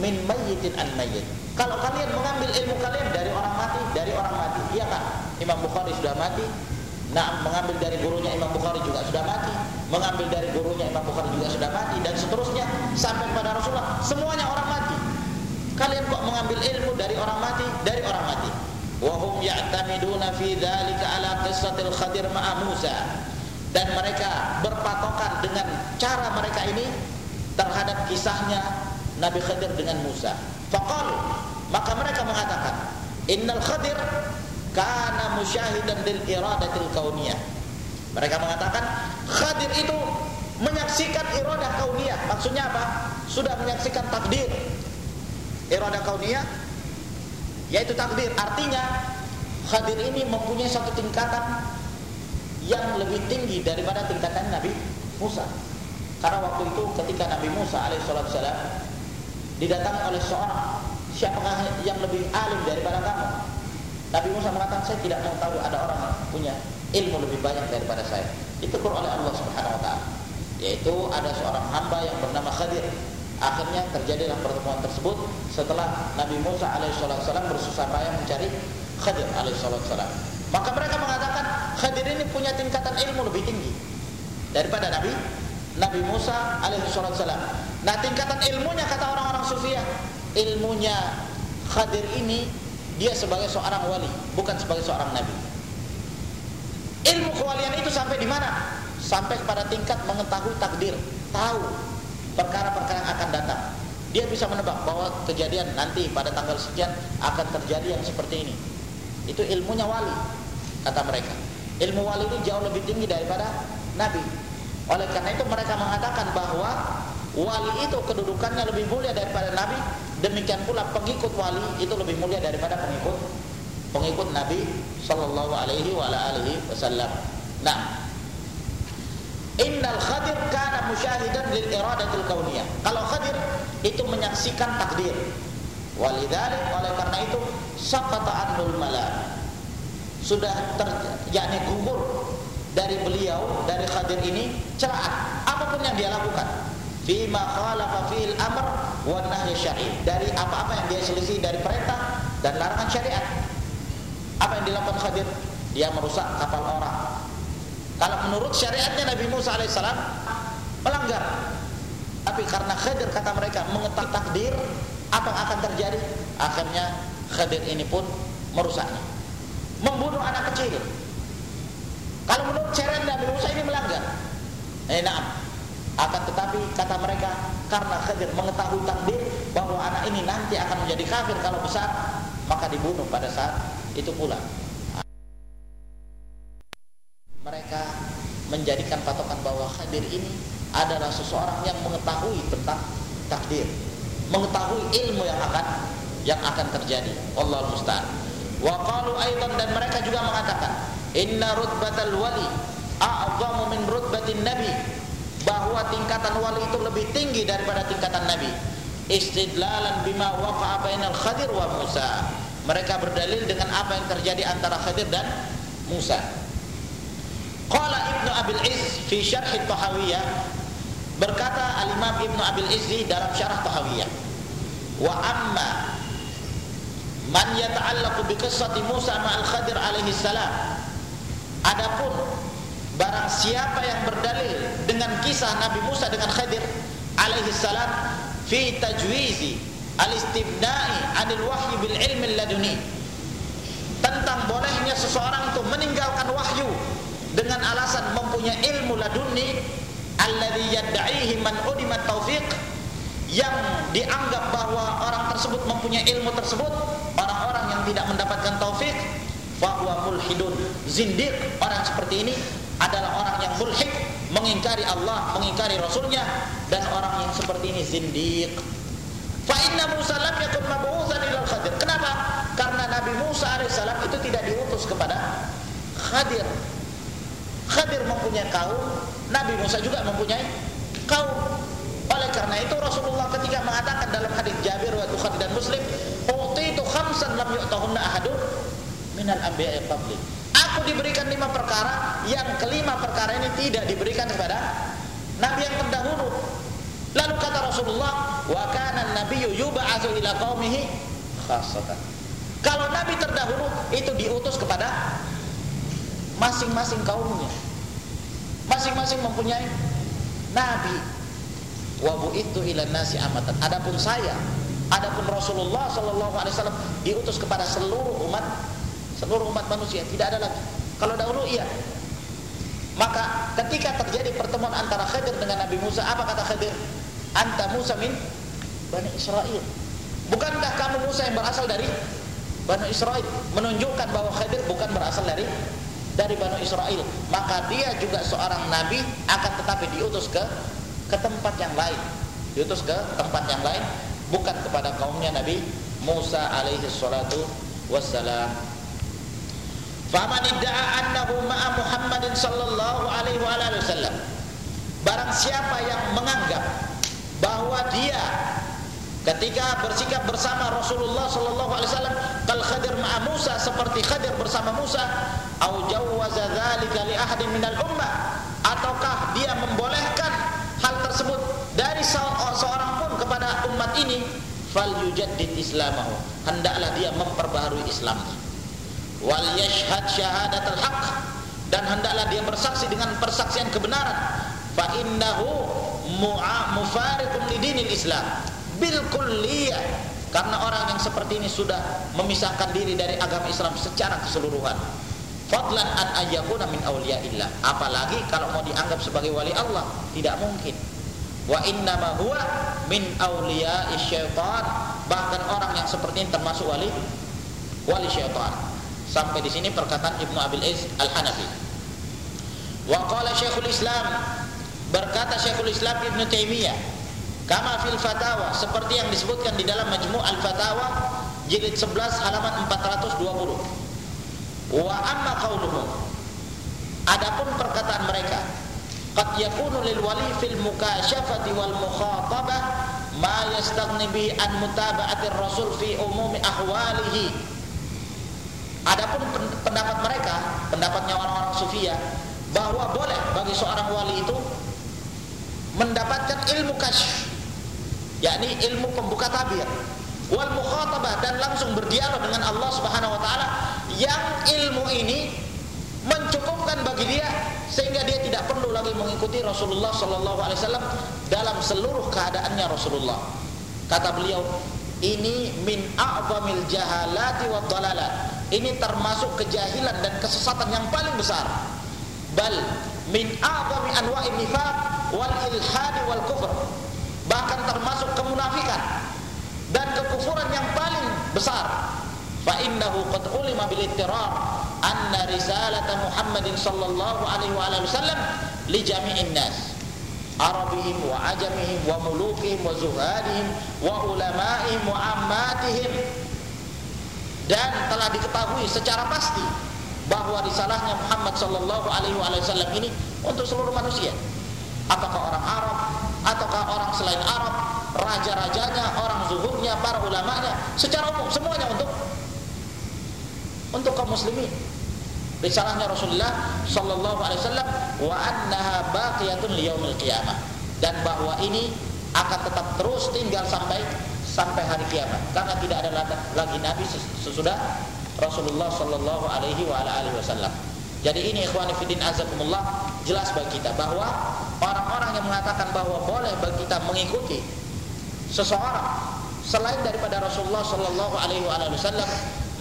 min mayyitin an mayyit kalau kalian mengambil ilmu kalian dari orang mati dari orang mati iya kan Imam Bukhari sudah mati Nah, mengambil dari gurunya Imam Bukhari juga sudah mati, mengambil dari gurunya Imam Bukhari juga sudah mati dan seterusnya sampai kepada Rasulullah. Semuanya orang mati. Kalian kok mengambil ilmu dari orang mati? Dari orang mati. Wahum ya'tamiduna fi dzalika ala qissatil Khadir ma'a Musa. Dan mereka berpatokan dengan cara mereka ini terhadap kisahnya Nabi Khadir dengan Musa. Faqalu maka mereka mengatakan, "Innal Khadir karena musyahidan lil iradatil kauniyah. Mereka mengatakan Khadir itu menyaksikan iradah kauniyah. Maksudnya apa? Sudah menyaksikan takdir. Iradah kauniyah yaitu takdir. Artinya Khadir ini mempunyai satu tingkatan yang lebih tinggi daripada tingkatan Nabi Musa. Karena waktu itu ketika Nabi Musa alaihissalam didatangi oleh seorang siapakah yang lebih alim daripada kamu? Nabi Musa mengatakan saya tidak mau tahu ada orang yang punya ilmu lebih banyak daripada saya. Ditegur oleh Allah Subhanahu wa taala. Yaitu ada seorang hamba yang bernama Khadir. Akhirnya terjadilah pertemuan tersebut setelah Nabi Musa alaihissalam bersusah payah mencari Khadir alaihissalam. Maka mereka mengatakan Khadir ini punya tingkatan ilmu lebih tinggi. daripada Nabi Nabi Musa alaihi salam. Nah, tingkatan ilmunya kata orang-orang sufiah, ilmunya Khadir ini dia sebagai seorang wali, bukan sebagai seorang nabi. Ilmu kewalian itu sampai di mana? Sampai kepada tingkat mengetahui takdir, tahu perkara-perkara yang akan datang. Dia bisa menebak bahwa kejadian nanti pada tanggal sekian akan terjadi yang seperti ini. Itu ilmunya wali, kata mereka. Ilmu wali ini jauh lebih tinggi daripada nabi. Oleh karena itu mereka mengatakan bahwa wali itu kedudukannya lebih mulia daripada nabi, demikian pula pengikut wali itu lebih mulia daripada pengikut pengikut Nabi sallallahu alaihi wa alihi wasallam. Nah, Innal Khadir kana musyahidan lil iradatil kauniyah. Kalau Khadir itu menyaksikan takdir. Walidzalik oleh karena itu saqata anul mala. Sudah ter, yakni gugur dari beliau dari Khadir ini celaan apa pun yang dia lakukan. Fima khalafa fil amr wa nahy syar'i. Dari apa-apa yang dia selisih dari perintah dan larangan syariat. Apa yang dilakukan Khadir? Dia merusak kapal orang. Kalau menurut syariatnya Nabi Musa alaihissalam melanggar. Tapi karena Khadir kata mereka mengetahui takdir apa yang akan terjadi, akhirnya Khadir ini pun merusaknya. Membunuh anak kecil. Kalau menurut syariat Nabi Musa ini melanggar. Eh, nah, akan tetapi kata mereka karena Khadir mengetahui takdir bahwa anak ini nanti akan menjadi kafir kalau besar, maka dibunuh pada saat itu pula. Mereka menjadikan patokan bahwa Khadir ini adalah seseorang yang mengetahui tentang takdir, mengetahui ilmu yang akan yang akan terjadi. Allah musta'an. Wa qalu aidan dan mereka juga mengatakan, "Inna rutbatal wali a'zamu min rutbatin nabi." Bahwa tingkatan wali itu lebih tinggi daripada tingkatan nabi. Istidlalan bima waqa'a bainal Khadir wa Musa. Mereka berdalil dengan apa yang terjadi antara Khadir dan Musa. Abil Izz fi syarh Tahawiyah berkata Al-Imam Ibnu Abil Izzi dalam syarah Tahawiyah. Wa amma man yata'allaqu bi qissati Musa ma'al Khadir alaihi salam. Adapun barang siapa yang berdalil dengan kisah Nabi Musa dengan Khadir alaihi salam fi tajwizi al-istibna'i anil wahyi bil ilmi laduni. Tentang bolehnya seseorang itu meninggalkan wahyu dengan alasan mempunyai ilmu laduni alladhi yadda'ihi man udima taufiq yang dianggap bahwa orang tersebut mempunyai ilmu tersebut orang-orang yang tidak mendapatkan taufik bahwa mulhidun. Zindiq orang seperti ini adalah orang yang mulhid mengingkari Allah mengingkari Rasulnya dan orang yang seperti ini zindiq. Fa inna Musa lam yakun mab'utsan ila Khadir kenapa? Karena Nabi Musa alaihissalam itu tidak diutus kepada Khadir Khadir mempunyai kaum, Nabi Musa juga mempunyai kaum. Oleh karena itu Rasulullah ketika mengatakan dalam hadis Jabir wa Bukhari dan Muslim, "Utitu khamsan lam yu'tahunna ahadun minal anbiya'i qabli." Aku diberikan lima perkara yang kelima perkara ini tidak diberikan kepada nabi yang terdahulu. Lalu kata Rasulullah, "Wa kana an-nabiyyu yub'atsu ila qaumihi khassatan." Kalau nabi terdahulu itu diutus kepada masing-masing kaumnya. Masing-masing mempunyai nabi. Wabu itu ila nasi amatan. Adapun saya adapun Rasulullah sallallahu alaihi wasallam diutus kepada seluruh umat seluruh umat manusia. Tidak ada lagi. Kalau dahulu iya. Maka ketika terjadi pertemuan antara Khadir dengan Nabi Musa apa kata Khadir anta Musa min Bani Israel bukankah kamu Musa yang berasal dari Bani Israel menunjukkan bahwa Khadir bukan berasal dari dari Bani Israel maka dia juga seorang nabi akan tetapi diutus ke ke tempat yang lain. Diutus ke tempat yang lain bukan kepada kaumnya Nabi Musa alaihi salatu wassalam. Faman idda'a annahu ma'a Muhammadin sallallahu alaihi wa alihi wasallam. Barang siapa yang menganggap bahwa dia ketika bersikap bersama Rasulullah sallallahu alaihi wasallam kal Khadir ma'a Musa seperti Khadir bersama Musa au jawwaza dzalika li ahadin minal ummah. Ataukah dia membolehkan hal tersebut dari seorang pun kepada umat ini? Fal yujaddid islamahu. Hendaklah dia memperbaharui Islamnya. Wal yashhad syahadatul haq dan hendaklah dia bersaksi dengan persaksian kebenaran. Fa innahu mufariqun lidinil Islam. Bil kulliyah. Karena orang yang seperti ini sudah memisahkan diri dari agama Islam secara keseluruhan fadlan an ayyakuna min awliyaillah. Apalagi kalau mau dianggap sebagai wali Allah tidak mungkin. Wa inna ma huwa min awliya syaitan. Bahkan orang yang seperti ini termasuk wali wali syaitan. Sampai di sini perkataan Ibnu Abil Iz Al-Hanafi. Wa qala Syekhul Islam berkata Syekhul Islam Ibnu Taimiyah kama fil fatawa seperti yang disebutkan di dalam Majmu' Al-Fatawa jilid 11 halaman 420 wa amma qauluhum adapun perkataan mereka qad yakunu lil wali fil mukasyafati wal mukhatabah ma yastaghni bi an mutaba'ati rasul fi umumi ahwalihi. Adapun pendapat mereka pendapatnya orang-orang sufia bahwa boleh bagi seorang wali itu mendapatkan ilmu kasyf yakni ilmu pembuka tabir wal mukhatabah dan langsung berdialog dengan Allah Subhanahu wa taala yang ilmu ini mencukupkan bagi dia sehingga dia tidak perlu lagi mengikuti Rasulullah sallallahu alaihi wasallam dalam seluruh keadaannya Rasulullah. Kata beliau, ini min a'zamil jahalati wa. Ini termasuk kejahilan dan kesesatan yang paling besar. Bal min a'zami anwa'in nifaq wal ilhad wal kufr. Bahkan termasuk kemunafikan dan kekufuran yang paling besar. Fa innahu qad ulima bil ittirar anna risalata Muhammadin sallallahu alaihi wa alihi wasallam li jami'in nas. Arabihim wa ajamihim wa mulukihim wa zuhadihim wa ulama'ihim wa ammatihim. Dan telah diketahui secara pasti bahwa risalahnya Muhammad sallallahu alaihi wasallam ini untuk seluruh manusia. Apakah orang Arab ataukah orang selain Arab raja-rajanya, orang zuhurnya, para ulamanya, secara umum semuanya untuk untuk kaum muslimin. Risalahnya Rasulullah sallallahu alaihi wasallam wa annaha baqiyatun liyaumil qiyamah dan bahwa ini akan tetap terus tinggal sampai sampai hari kiamat karena tidak ada lagi nabi sesudah Rasulullah sallallahu alaihi wa alihi wasallam. Jadi ini ikhwani fillah azakumullah jelas bagi kita bahwa orang-orang yang mengatakan bahwa boleh bagi kita mengikuti seseorang selain daripada Rasulullah Shallallahu Alaihi Wasallam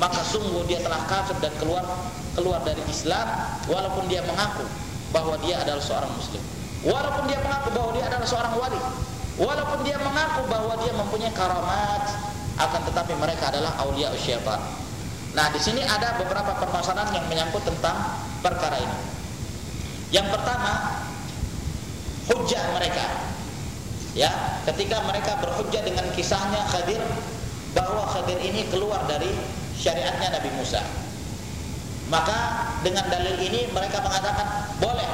maka sungguh dia telah kafir dan keluar keluar dari Islam walaupun dia mengaku bahwa dia adalah seorang muslim. Walaupun dia mengaku bahwa dia adalah seorang wali. Walaupun dia mengaku bahwa dia mempunyai karamat akan tetapi mereka adalah aulia syaitan nah di sini ada beberapa permasalahan yang menyangkut tentang perkara ini. Yang pertama hujah mereka ya ketika mereka berhujjah dengan kisahnya Khadir bahwa Khadir ini keluar dari syariatnya Nabi Musa. Maka dengan dalil ini mereka mengatakan boleh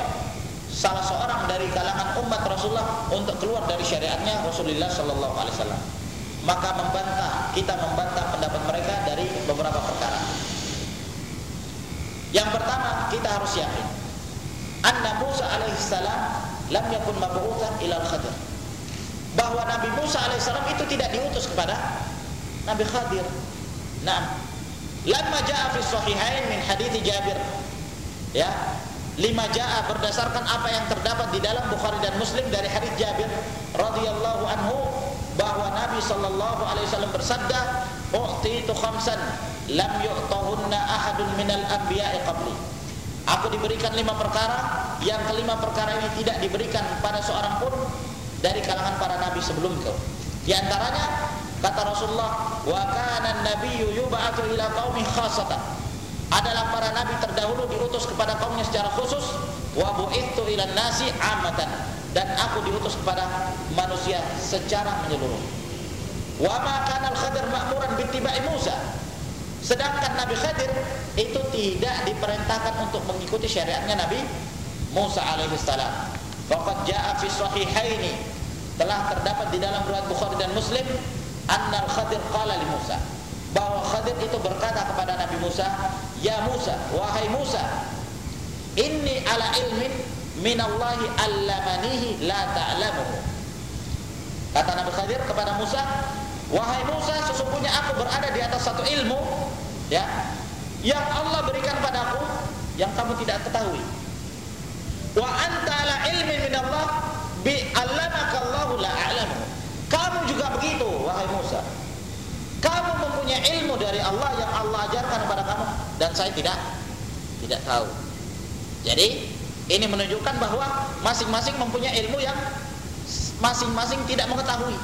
salah seorang dari kalangan umat Rasulullah untuk keluar dari syariatnya Rasulullah Shallallahu Alaihi Wasallam. Maka membantah kita membantah pendapat mereka dari beberapa perkara. Yang pertama kita harus yakin anna Musa alaihissalam lam yakun mab'utsan ila al-Khadir bahwa Nabi Musa alaihissalam itu tidak diutus kepada Nabi Khadir. Nah, lama jaa fi sahihain min hadits Jabir. Ya, lima jaa berdasarkan apa yang terdapat di dalam Bukhari dan Muslim dari hadis Jabir radhiyallahu anhu bahwa Nabi sallallahu alaihi wasallam bersabda, "U'titu khamsan lam yu'tahunna ahadun minal anbiya'i qabli." Aku diberikan lima perkara yang kelima perkara ini tidak diberikan pada seorang pun dari kalangan para nabi sebelum itu. Di antaranya kata Rasulullah, "Wa kana an-nabiyyu yub'atsu ila qaumi khassatan." Adalah para nabi terdahulu diutus kepada kaumnya secara khusus, "Wa bu'itsu ila nasi 'amatan." Dan aku diutus kepada manusia secara menyeluruh. Wa ma kana al-Khadir ma'muran bittiba'i Musa. Sedangkan Nabi Khadir itu tidak diperintahkan untuk mengikuti syariatnya Nabi Musa alaihi salam. Faqad jaa fi sahihaini telah terdapat di dalam riwayat Bukhari dan Muslim annal Khadir qala li Musa bahwa Khadir itu berkata kepada Nabi Musa ya Musa wahai Musa inni ala ilmin minallahi allamanihi la ta'lamuhu kata Nabi Khadir kepada Musa wahai Musa sesungguhnya aku berada di atas satu ilmu ya yang Allah berikan padaku yang kamu tidak ketahui. Wa ala ilmi min Allah bi 'allamaka Allah la a'lamu. Kamu juga begitu wahai Musa. Kamu mempunyai ilmu dari Allah ajarkan kepada kamu dan saya tidak tidak tahu. Jadi ini menunjukkan bahwa masing-masing mempunyai ilmu yang masing-masing tidak mengetahui.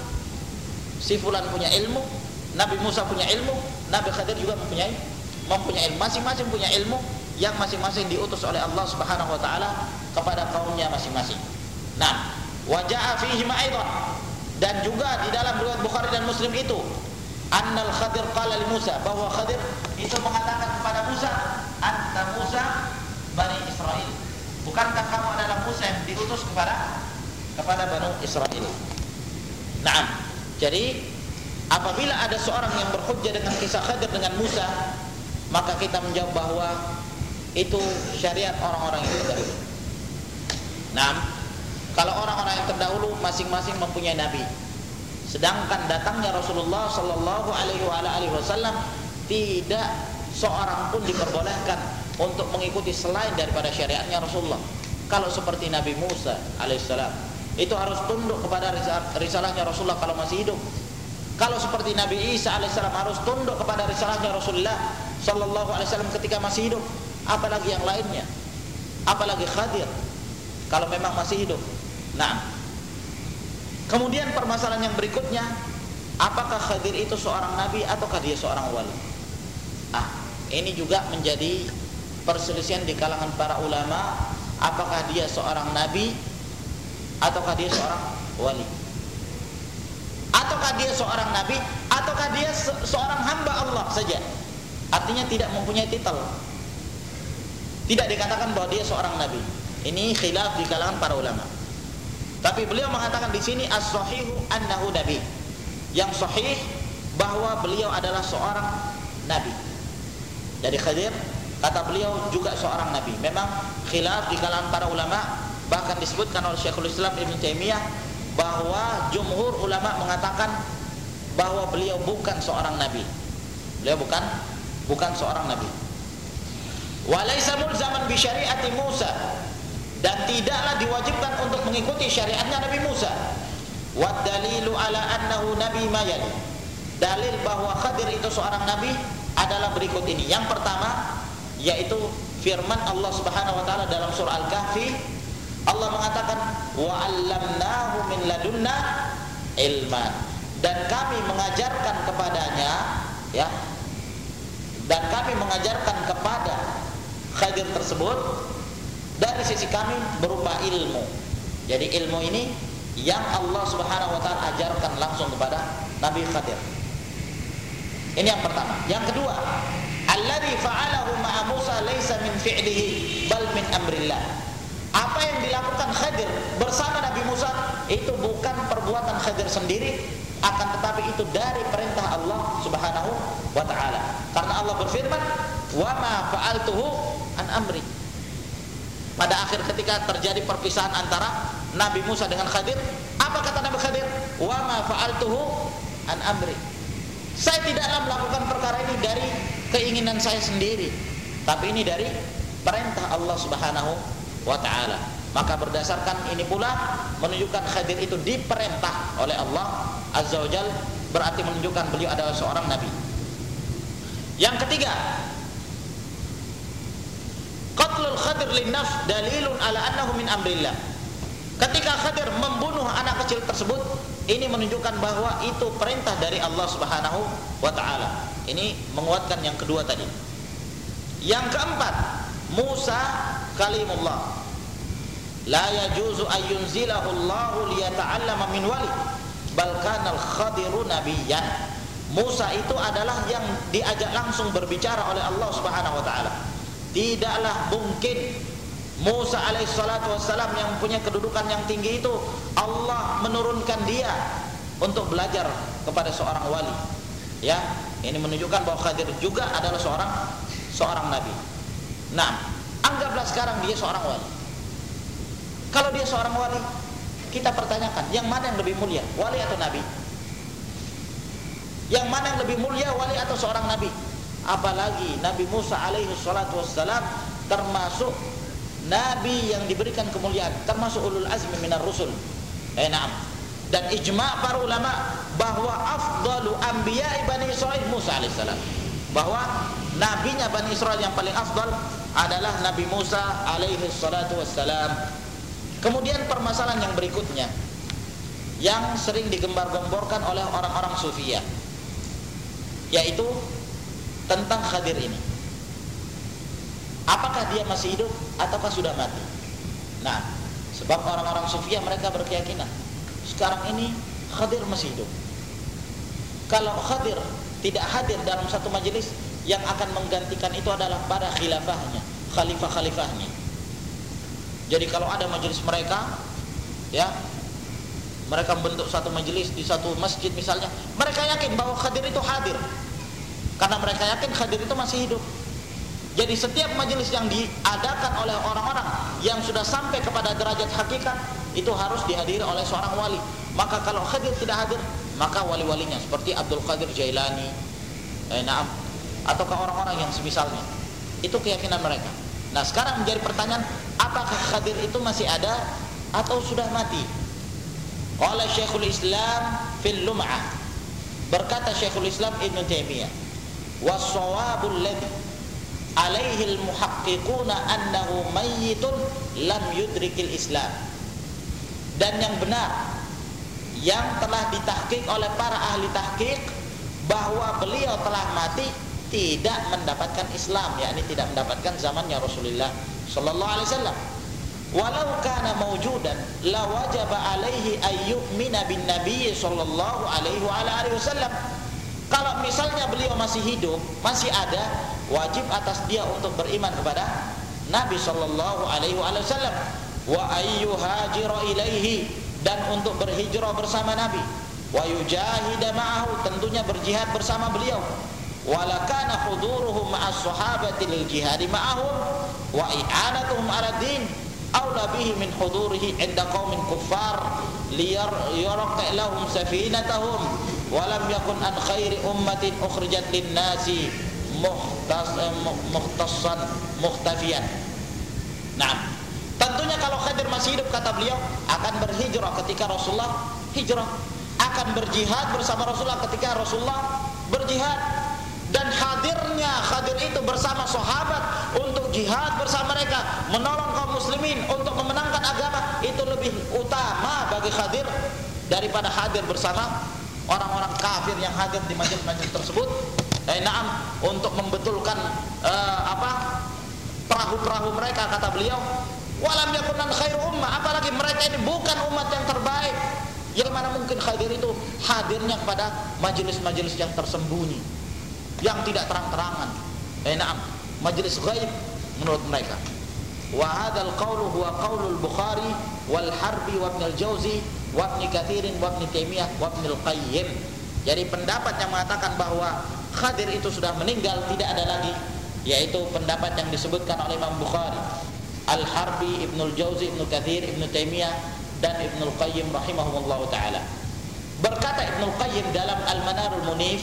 Si fulan punya ilmu, Nabi Musa punya ilmu, Nabi Khadir juga mempunyai mempunyai ilmu. Masing-masing punya ilmu yang masing-masing diutus oleh Allah Subhanahu wa taala kepada kaumnya masing-masing. Nah, wajah fihi ma'aidan dan juga di dalam riwayat Bukhari dan Muslim itu annal Khadir qala li Musa bahwa Khadir itu mengatakan kepada Musa anta Musa Bani Israel bukankah kamu adalah Musa yang diutus kepada kepada Bani Israel Nah, jadi apabila ada seorang yang berhujjah dengan kisah Khadir dengan Musa maka kita menjawab bahwa itu syariat orang-orang yang terdahulu. Nah, kalau orang-orang yang terdahulu masing-masing mempunyai nabi. Sedangkan datangnya Rasulullah sallallahu alaihi wasallam tidak seorang pun diperbolehkan untuk mengikuti selain daripada syariatnya Rasulullah. Kalau seperti Nabi Musa alaihissalam itu harus tunduk kepada risalahnya Rasulullah kalau masih hidup. Kalau seperti Nabi Isa alaihissalam harus tunduk kepada risalahnya Rasulullah sallallahu alaihi wasallam ketika masih hidup apalagi yang lainnya apalagi Khadir kalau memang masih hidup nah kemudian permasalahan yang berikutnya apakah Khadir itu seorang nabi ataukah dia seorang wali? Ah ini juga menjadi perselisihan di kalangan para ulama apakah dia seorang nabi ataukah dia seorang wali? Ataukah dia seorang nabi ataukah dia se seorang hamba Allah saja? Artinya tidak mempunyai titel. Tidak dikatakan bahwa dia seorang nabi. Ini khilaf di kalangan para ulama tapi beliau mengatakan di sini as-sahihu annahu nabi. Yang sahih bahwa beliau adalah seorang nabi. Dari Khadir kata beliau juga seorang nabi. Memang khilaf di kalangan para ulama bahkan disebutkan oleh Syekhul Islam Ibn Taimiyah bahwa jumhur ulama mengatakan bahwa beliau bukan seorang nabi. Beliau bukan bukan seorang nabi. Walaysa mulzaman bi syariati Musa dan tidaklah diwajibkan untuk mengikuti syariatnya Nabi Musa. Wa dalilu ala annahu nabi mayal. Dalil bahwa Khadir itu seorang nabi adalah berikut ini. Yang pertama yaitu firman Allah Subhanahu wa taala dalam surah Al-Kahfi Allah mengatakan wa 'allamnahu min ladunna ilman dan kami mengajarkan kepadanya ya dan kami mengajarkan kepada Khadir tersebut dari sisi kami berupa ilmu. Jadi ilmu ini yang Allah Subhanahu wa taala ajarkan langsung kepada Nabi Khadir. Ini yang pertama. Yang kedua, alladzi fa'alahu ma'a Musa laisa min fi'lihi bal min amrillah. Apa yang dilakukan Khadir bersama Nabi Musa itu bukan perbuatan Khadir sendiri, akan tetapi itu dari perintah Allah Subhanahu wa taala. Karena Allah berfirman, "Wa ma fa'altuhu an amri." Pada akhir ketika terjadi perpisahan antara Nabi Musa dengan Khadir, apa kata Nabi Khadir? "Wa ma fa'altuhu an amri." Saya tidaklah melakukan perkara ini dari keinginan saya sendiri, tapi ini dari perintah Allah Subhanahu wa taala. Maka berdasarkan ini pula menunjukkan Khadir itu diperintah oleh Allah Azza wa Jal berarti menunjukkan beliau adalah seorang nabi. Yang ketiga, qatlul Khadir linnaf dalilun ala annahu min amrillah. Ketika Khadir membunuh anak kecil tersebut, ini menunjukkan bahwa itu perintah dari Allah Subhanahu wa taala. Ini menguatkan yang kedua tadi. Yang keempat, Musa kalimullah la yajuzu ayyunzilahu Allah liyata'allama min wali bal kana al-khadiru nabiyyan Musa itu adalah yang diajak langsung berbicara oleh Allah Subhanahu wa taala tidaklah mungkin Musa alaihissalatu wassalam yang punya kedudukan yang tinggi itu Allah menurunkan dia untuk belajar kepada seorang wali ya ini menunjukkan bahwa Khadir juga adalah seorang seorang nabi nah anggaplah sekarang dia seorang wali kalau dia seorang wali, kita pertanyakan, yang mana yang lebih mulia, wali atau nabi? Yang mana yang lebih mulia, wali atau seorang nabi? Apalagi Nabi Musa alaihi salatu wassalam termasuk nabi yang diberikan kemuliaan termasuk ulul azmi minar rusul. Eh na'am. Dan ijma' para ulama bahwa afdalu anbiya'i bani Israel Musa alaihissalam bahwa nabinya Bani Israel yang paling afdal adalah Nabi Musa alaihi salatu wassalam. Kemudian permasalahan yang berikutnya yang sering digembar-gemborkan oleh orang-orang sufia yaitu tentang Khadir ini. Apakah dia masih hidup ataukah sudah mati? Nah sebab orang-orang sufia mereka berkeyakinan sekarang ini Khadir masih hidup. Kalau Khadir tidak hadir dalam satu majelis yang akan menggantikan itu adalah para khilafahnya khalifah-khalifahnya. Jadi kalau ada majelis mereka ya mereka membentuk satu majelis di satu masjid misalnya mereka yakin bahwa Khadir itu hadir karena mereka yakin Khadir itu masih hidup jadi setiap majelis yang diadakan oleh orang-orang yang sudah sampai kepada derajat hakikat itu harus dihadiri oleh seorang wali. Maka kalau Khadir tidak hadir, maka wali-walinya seperti Abdul Qadir Jailani, eh, naam, ataukah orang-orang yang semisalnya. Itu keyakinan mereka. Nah, sekarang menjadi pertanyaan, apakah Khadir itu masih ada atau sudah mati? Oleh Syekhul Islam fil Lum'ah. Berkata Syekhul Islam Ibn Taimiyah, "Was-shawabul ladzi alaihi al-muhaqqiquna annahu mayyitun lam yudrikil Islam. Dan yang benar yang telah ditahqiq oleh para ahli tahqiq bahwa beliau telah mati tidak mendapatkan Islam yakni tidak mendapatkan zamannya Rasulullah sallallahu alaihi wasallam. Walau kana mawjudan la wajaba alaihi ayyumina bin nabiy sallallahu alaihi wa alihi wasallam kalau misalnya beliau masih hidup masih ada wajib atas dia untuk beriman kepada Nabi sallallahu alaihi wasallam. Wa ayyuhajira ilaihi dan untuk berhijrah bersama Nabi. Wa yujahida ma'ahu tentunya berjihad bersama beliau. Wala kana huduruhum ma'as sahabati lil jihad ma'ahum wa i'anatuhum 'ala din. Aula bihi min hudurihi 'inda qaumin kuffar liyar yarqa lahum safinatahum wa lam yakun an khairi ummatin ukhrijat lin nasi muhtas eh, muhtasan muhtafian. Nah, tentunya kalau Khadir masih hidup kata beliau akan berhijrah ketika Rasulullah hijrah, akan berjihad bersama Rasulullah ketika Rasulullah berjihad. Dan hadirnya Khadir itu bersama sahabat untuk jihad bersama mereka menolong kaum muslimin untuk memenangkan agama itu lebih utama bagi Khadir daripada hadir bersama orang-orang kafir yang hadir di majelis-majelis tersebut. Eh, naam untuk membetulkan eh, apa perahu-perahu mereka kata beliau. Walam yakunan khair ummah apalagi mereka ini bukan umat yang terbaik. Yang mana mungkin hadir itu hadirnya kepada majelis-majelis yang tersembunyi yang tidak terang-terangan. Eh naam majelis gaib menurut mereka. Wa hadzal qawlu huwa qawlul bukhari wal harbi wa ibn al-jauzi wa ibn katsirin wa ibn taimiyah wa ibn al-qayyim jadi pendapat yang mengatakan bahwa Khadir itu sudah meninggal tidak ada lagi yaitu pendapat yang disebutkan oleh Imam Bukhari Al-Harbi, Ibnul Jauzi, Ibnu Kathir, Ibnu Taimiyah dan Ibnul Qayyim rahimahumullah taala. Berkata Ibnul Qayyim dalam Al-Manarul Munif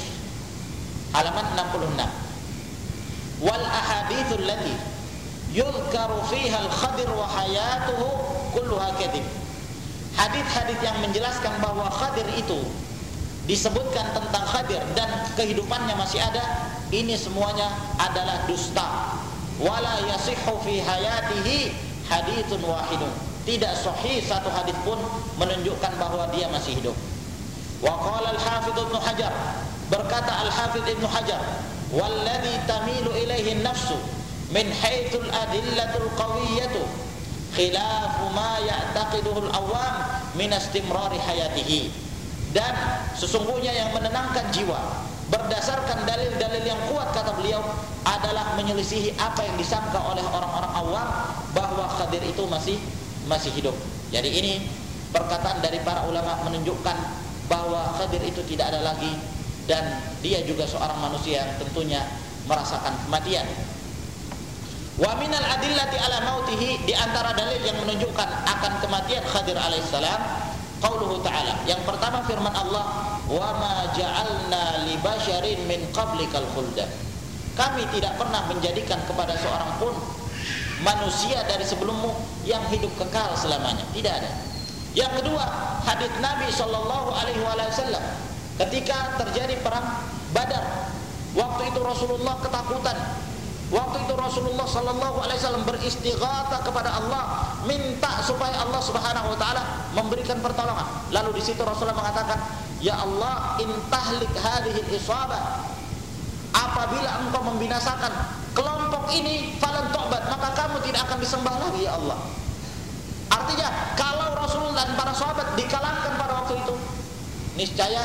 halaman 66. Wal ahaditsul lati yuzkaru fiha al-Khadir wa hayatuhu kulluha kadhib. Hadis-hadis yang menjelaskan bahwa Khadir itu disebutkan tentang Khadir dan kehidupannya masih ada ini semuanya adalah dusta. Wala yasihhu fi hayatihi hadithun wahidun. Tidak sahih satu hadis pun menunjukkan bahwa dia masih hidup. Wa qala al-hafidh ibn hajar berkata al-hafidh ibn hajar walladhi tamilu ilaihi nafsu min haythul adillatul qawiyyatu khilafu ma ya'taqiduhu al-awam min istimrari hayatihi dan sesungguhnya yang menenangkan jiwa berdasarkan dalil-dalil yang kuat kata beliau adalah menyelisihi apa yang disangka oleh orang-orang awam bahwa Khadir itu masih masih hidup. Jadi ini perkataan dari para ulama menunjukkan bahwa Khadir itu tidak ada lagi dan dia juga seorang manusia yang tentunya merasakan kematian. Wa minal adillati ala mautihi di antara dalil yang menunjukkan akan kematian Khadir alaihissalam Qauluhu ta'ala Yang pertama firman Allah Wa ma ja'alna li basyarin min qablikal khulda Kami tidak pernah menjadikan kepada seorang pun manusia dari sebelummu yang hidup kekal selamanya. Tidak ada. Yang kedua, hadis Nabi sallallahu alaihi wasallam ketika terjadi perang Badar. Waktu itu Rasulullah ketakutan. Waktu itu Rasulullah sallallahu alaihi wasallam beristighatsah kepada Allah, minta supaya Allah Subhanahu wa taala memberikan pertolongan. Lalu di situ Rasulullah mengatakan, "Ya Allah, intahlik hadhihi isabah." Apabila engkau membinasakan kelompok ini falan tobat maka kamu tidak akan disembah lagi ya Allah artinya kalau Rasulullah dan para sahabat dikalahkan pada waktu itu niscaya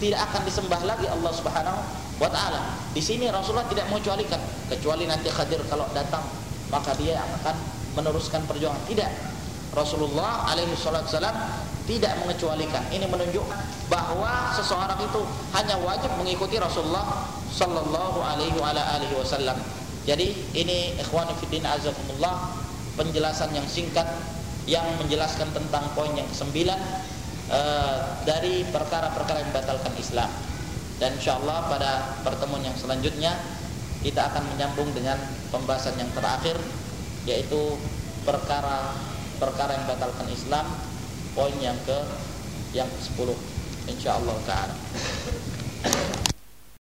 tidak akan disembah lagi Allah Subhanahu wa taala di sini Rasulullah tidak mengecualikan kecuali nanti Khadir kalau datang maka dia akan meneruskan perjuangan. Tidak. Rasulullah alaihi wasallam tidak mengecualikan. Ini menunjukkan bahwa seseorang itu hanya wajib mengikuti Rasulullah sallallahu alaihi wasallam. Jadi ini ikhwani fiddin azakumullah penjelasan yang singkat yang menjelaskan tentang poin yang kesembilan uh, dari perkara-perkara yang membatalkan Islam. Dan insyaallah pada pertemuan yang selanjutnya kita akan menyambung dengan pembahasan yang terakhir yaitu perkara-perkara yang membatalkan Islam poin yang ke yang ke-10 insyaallah taala.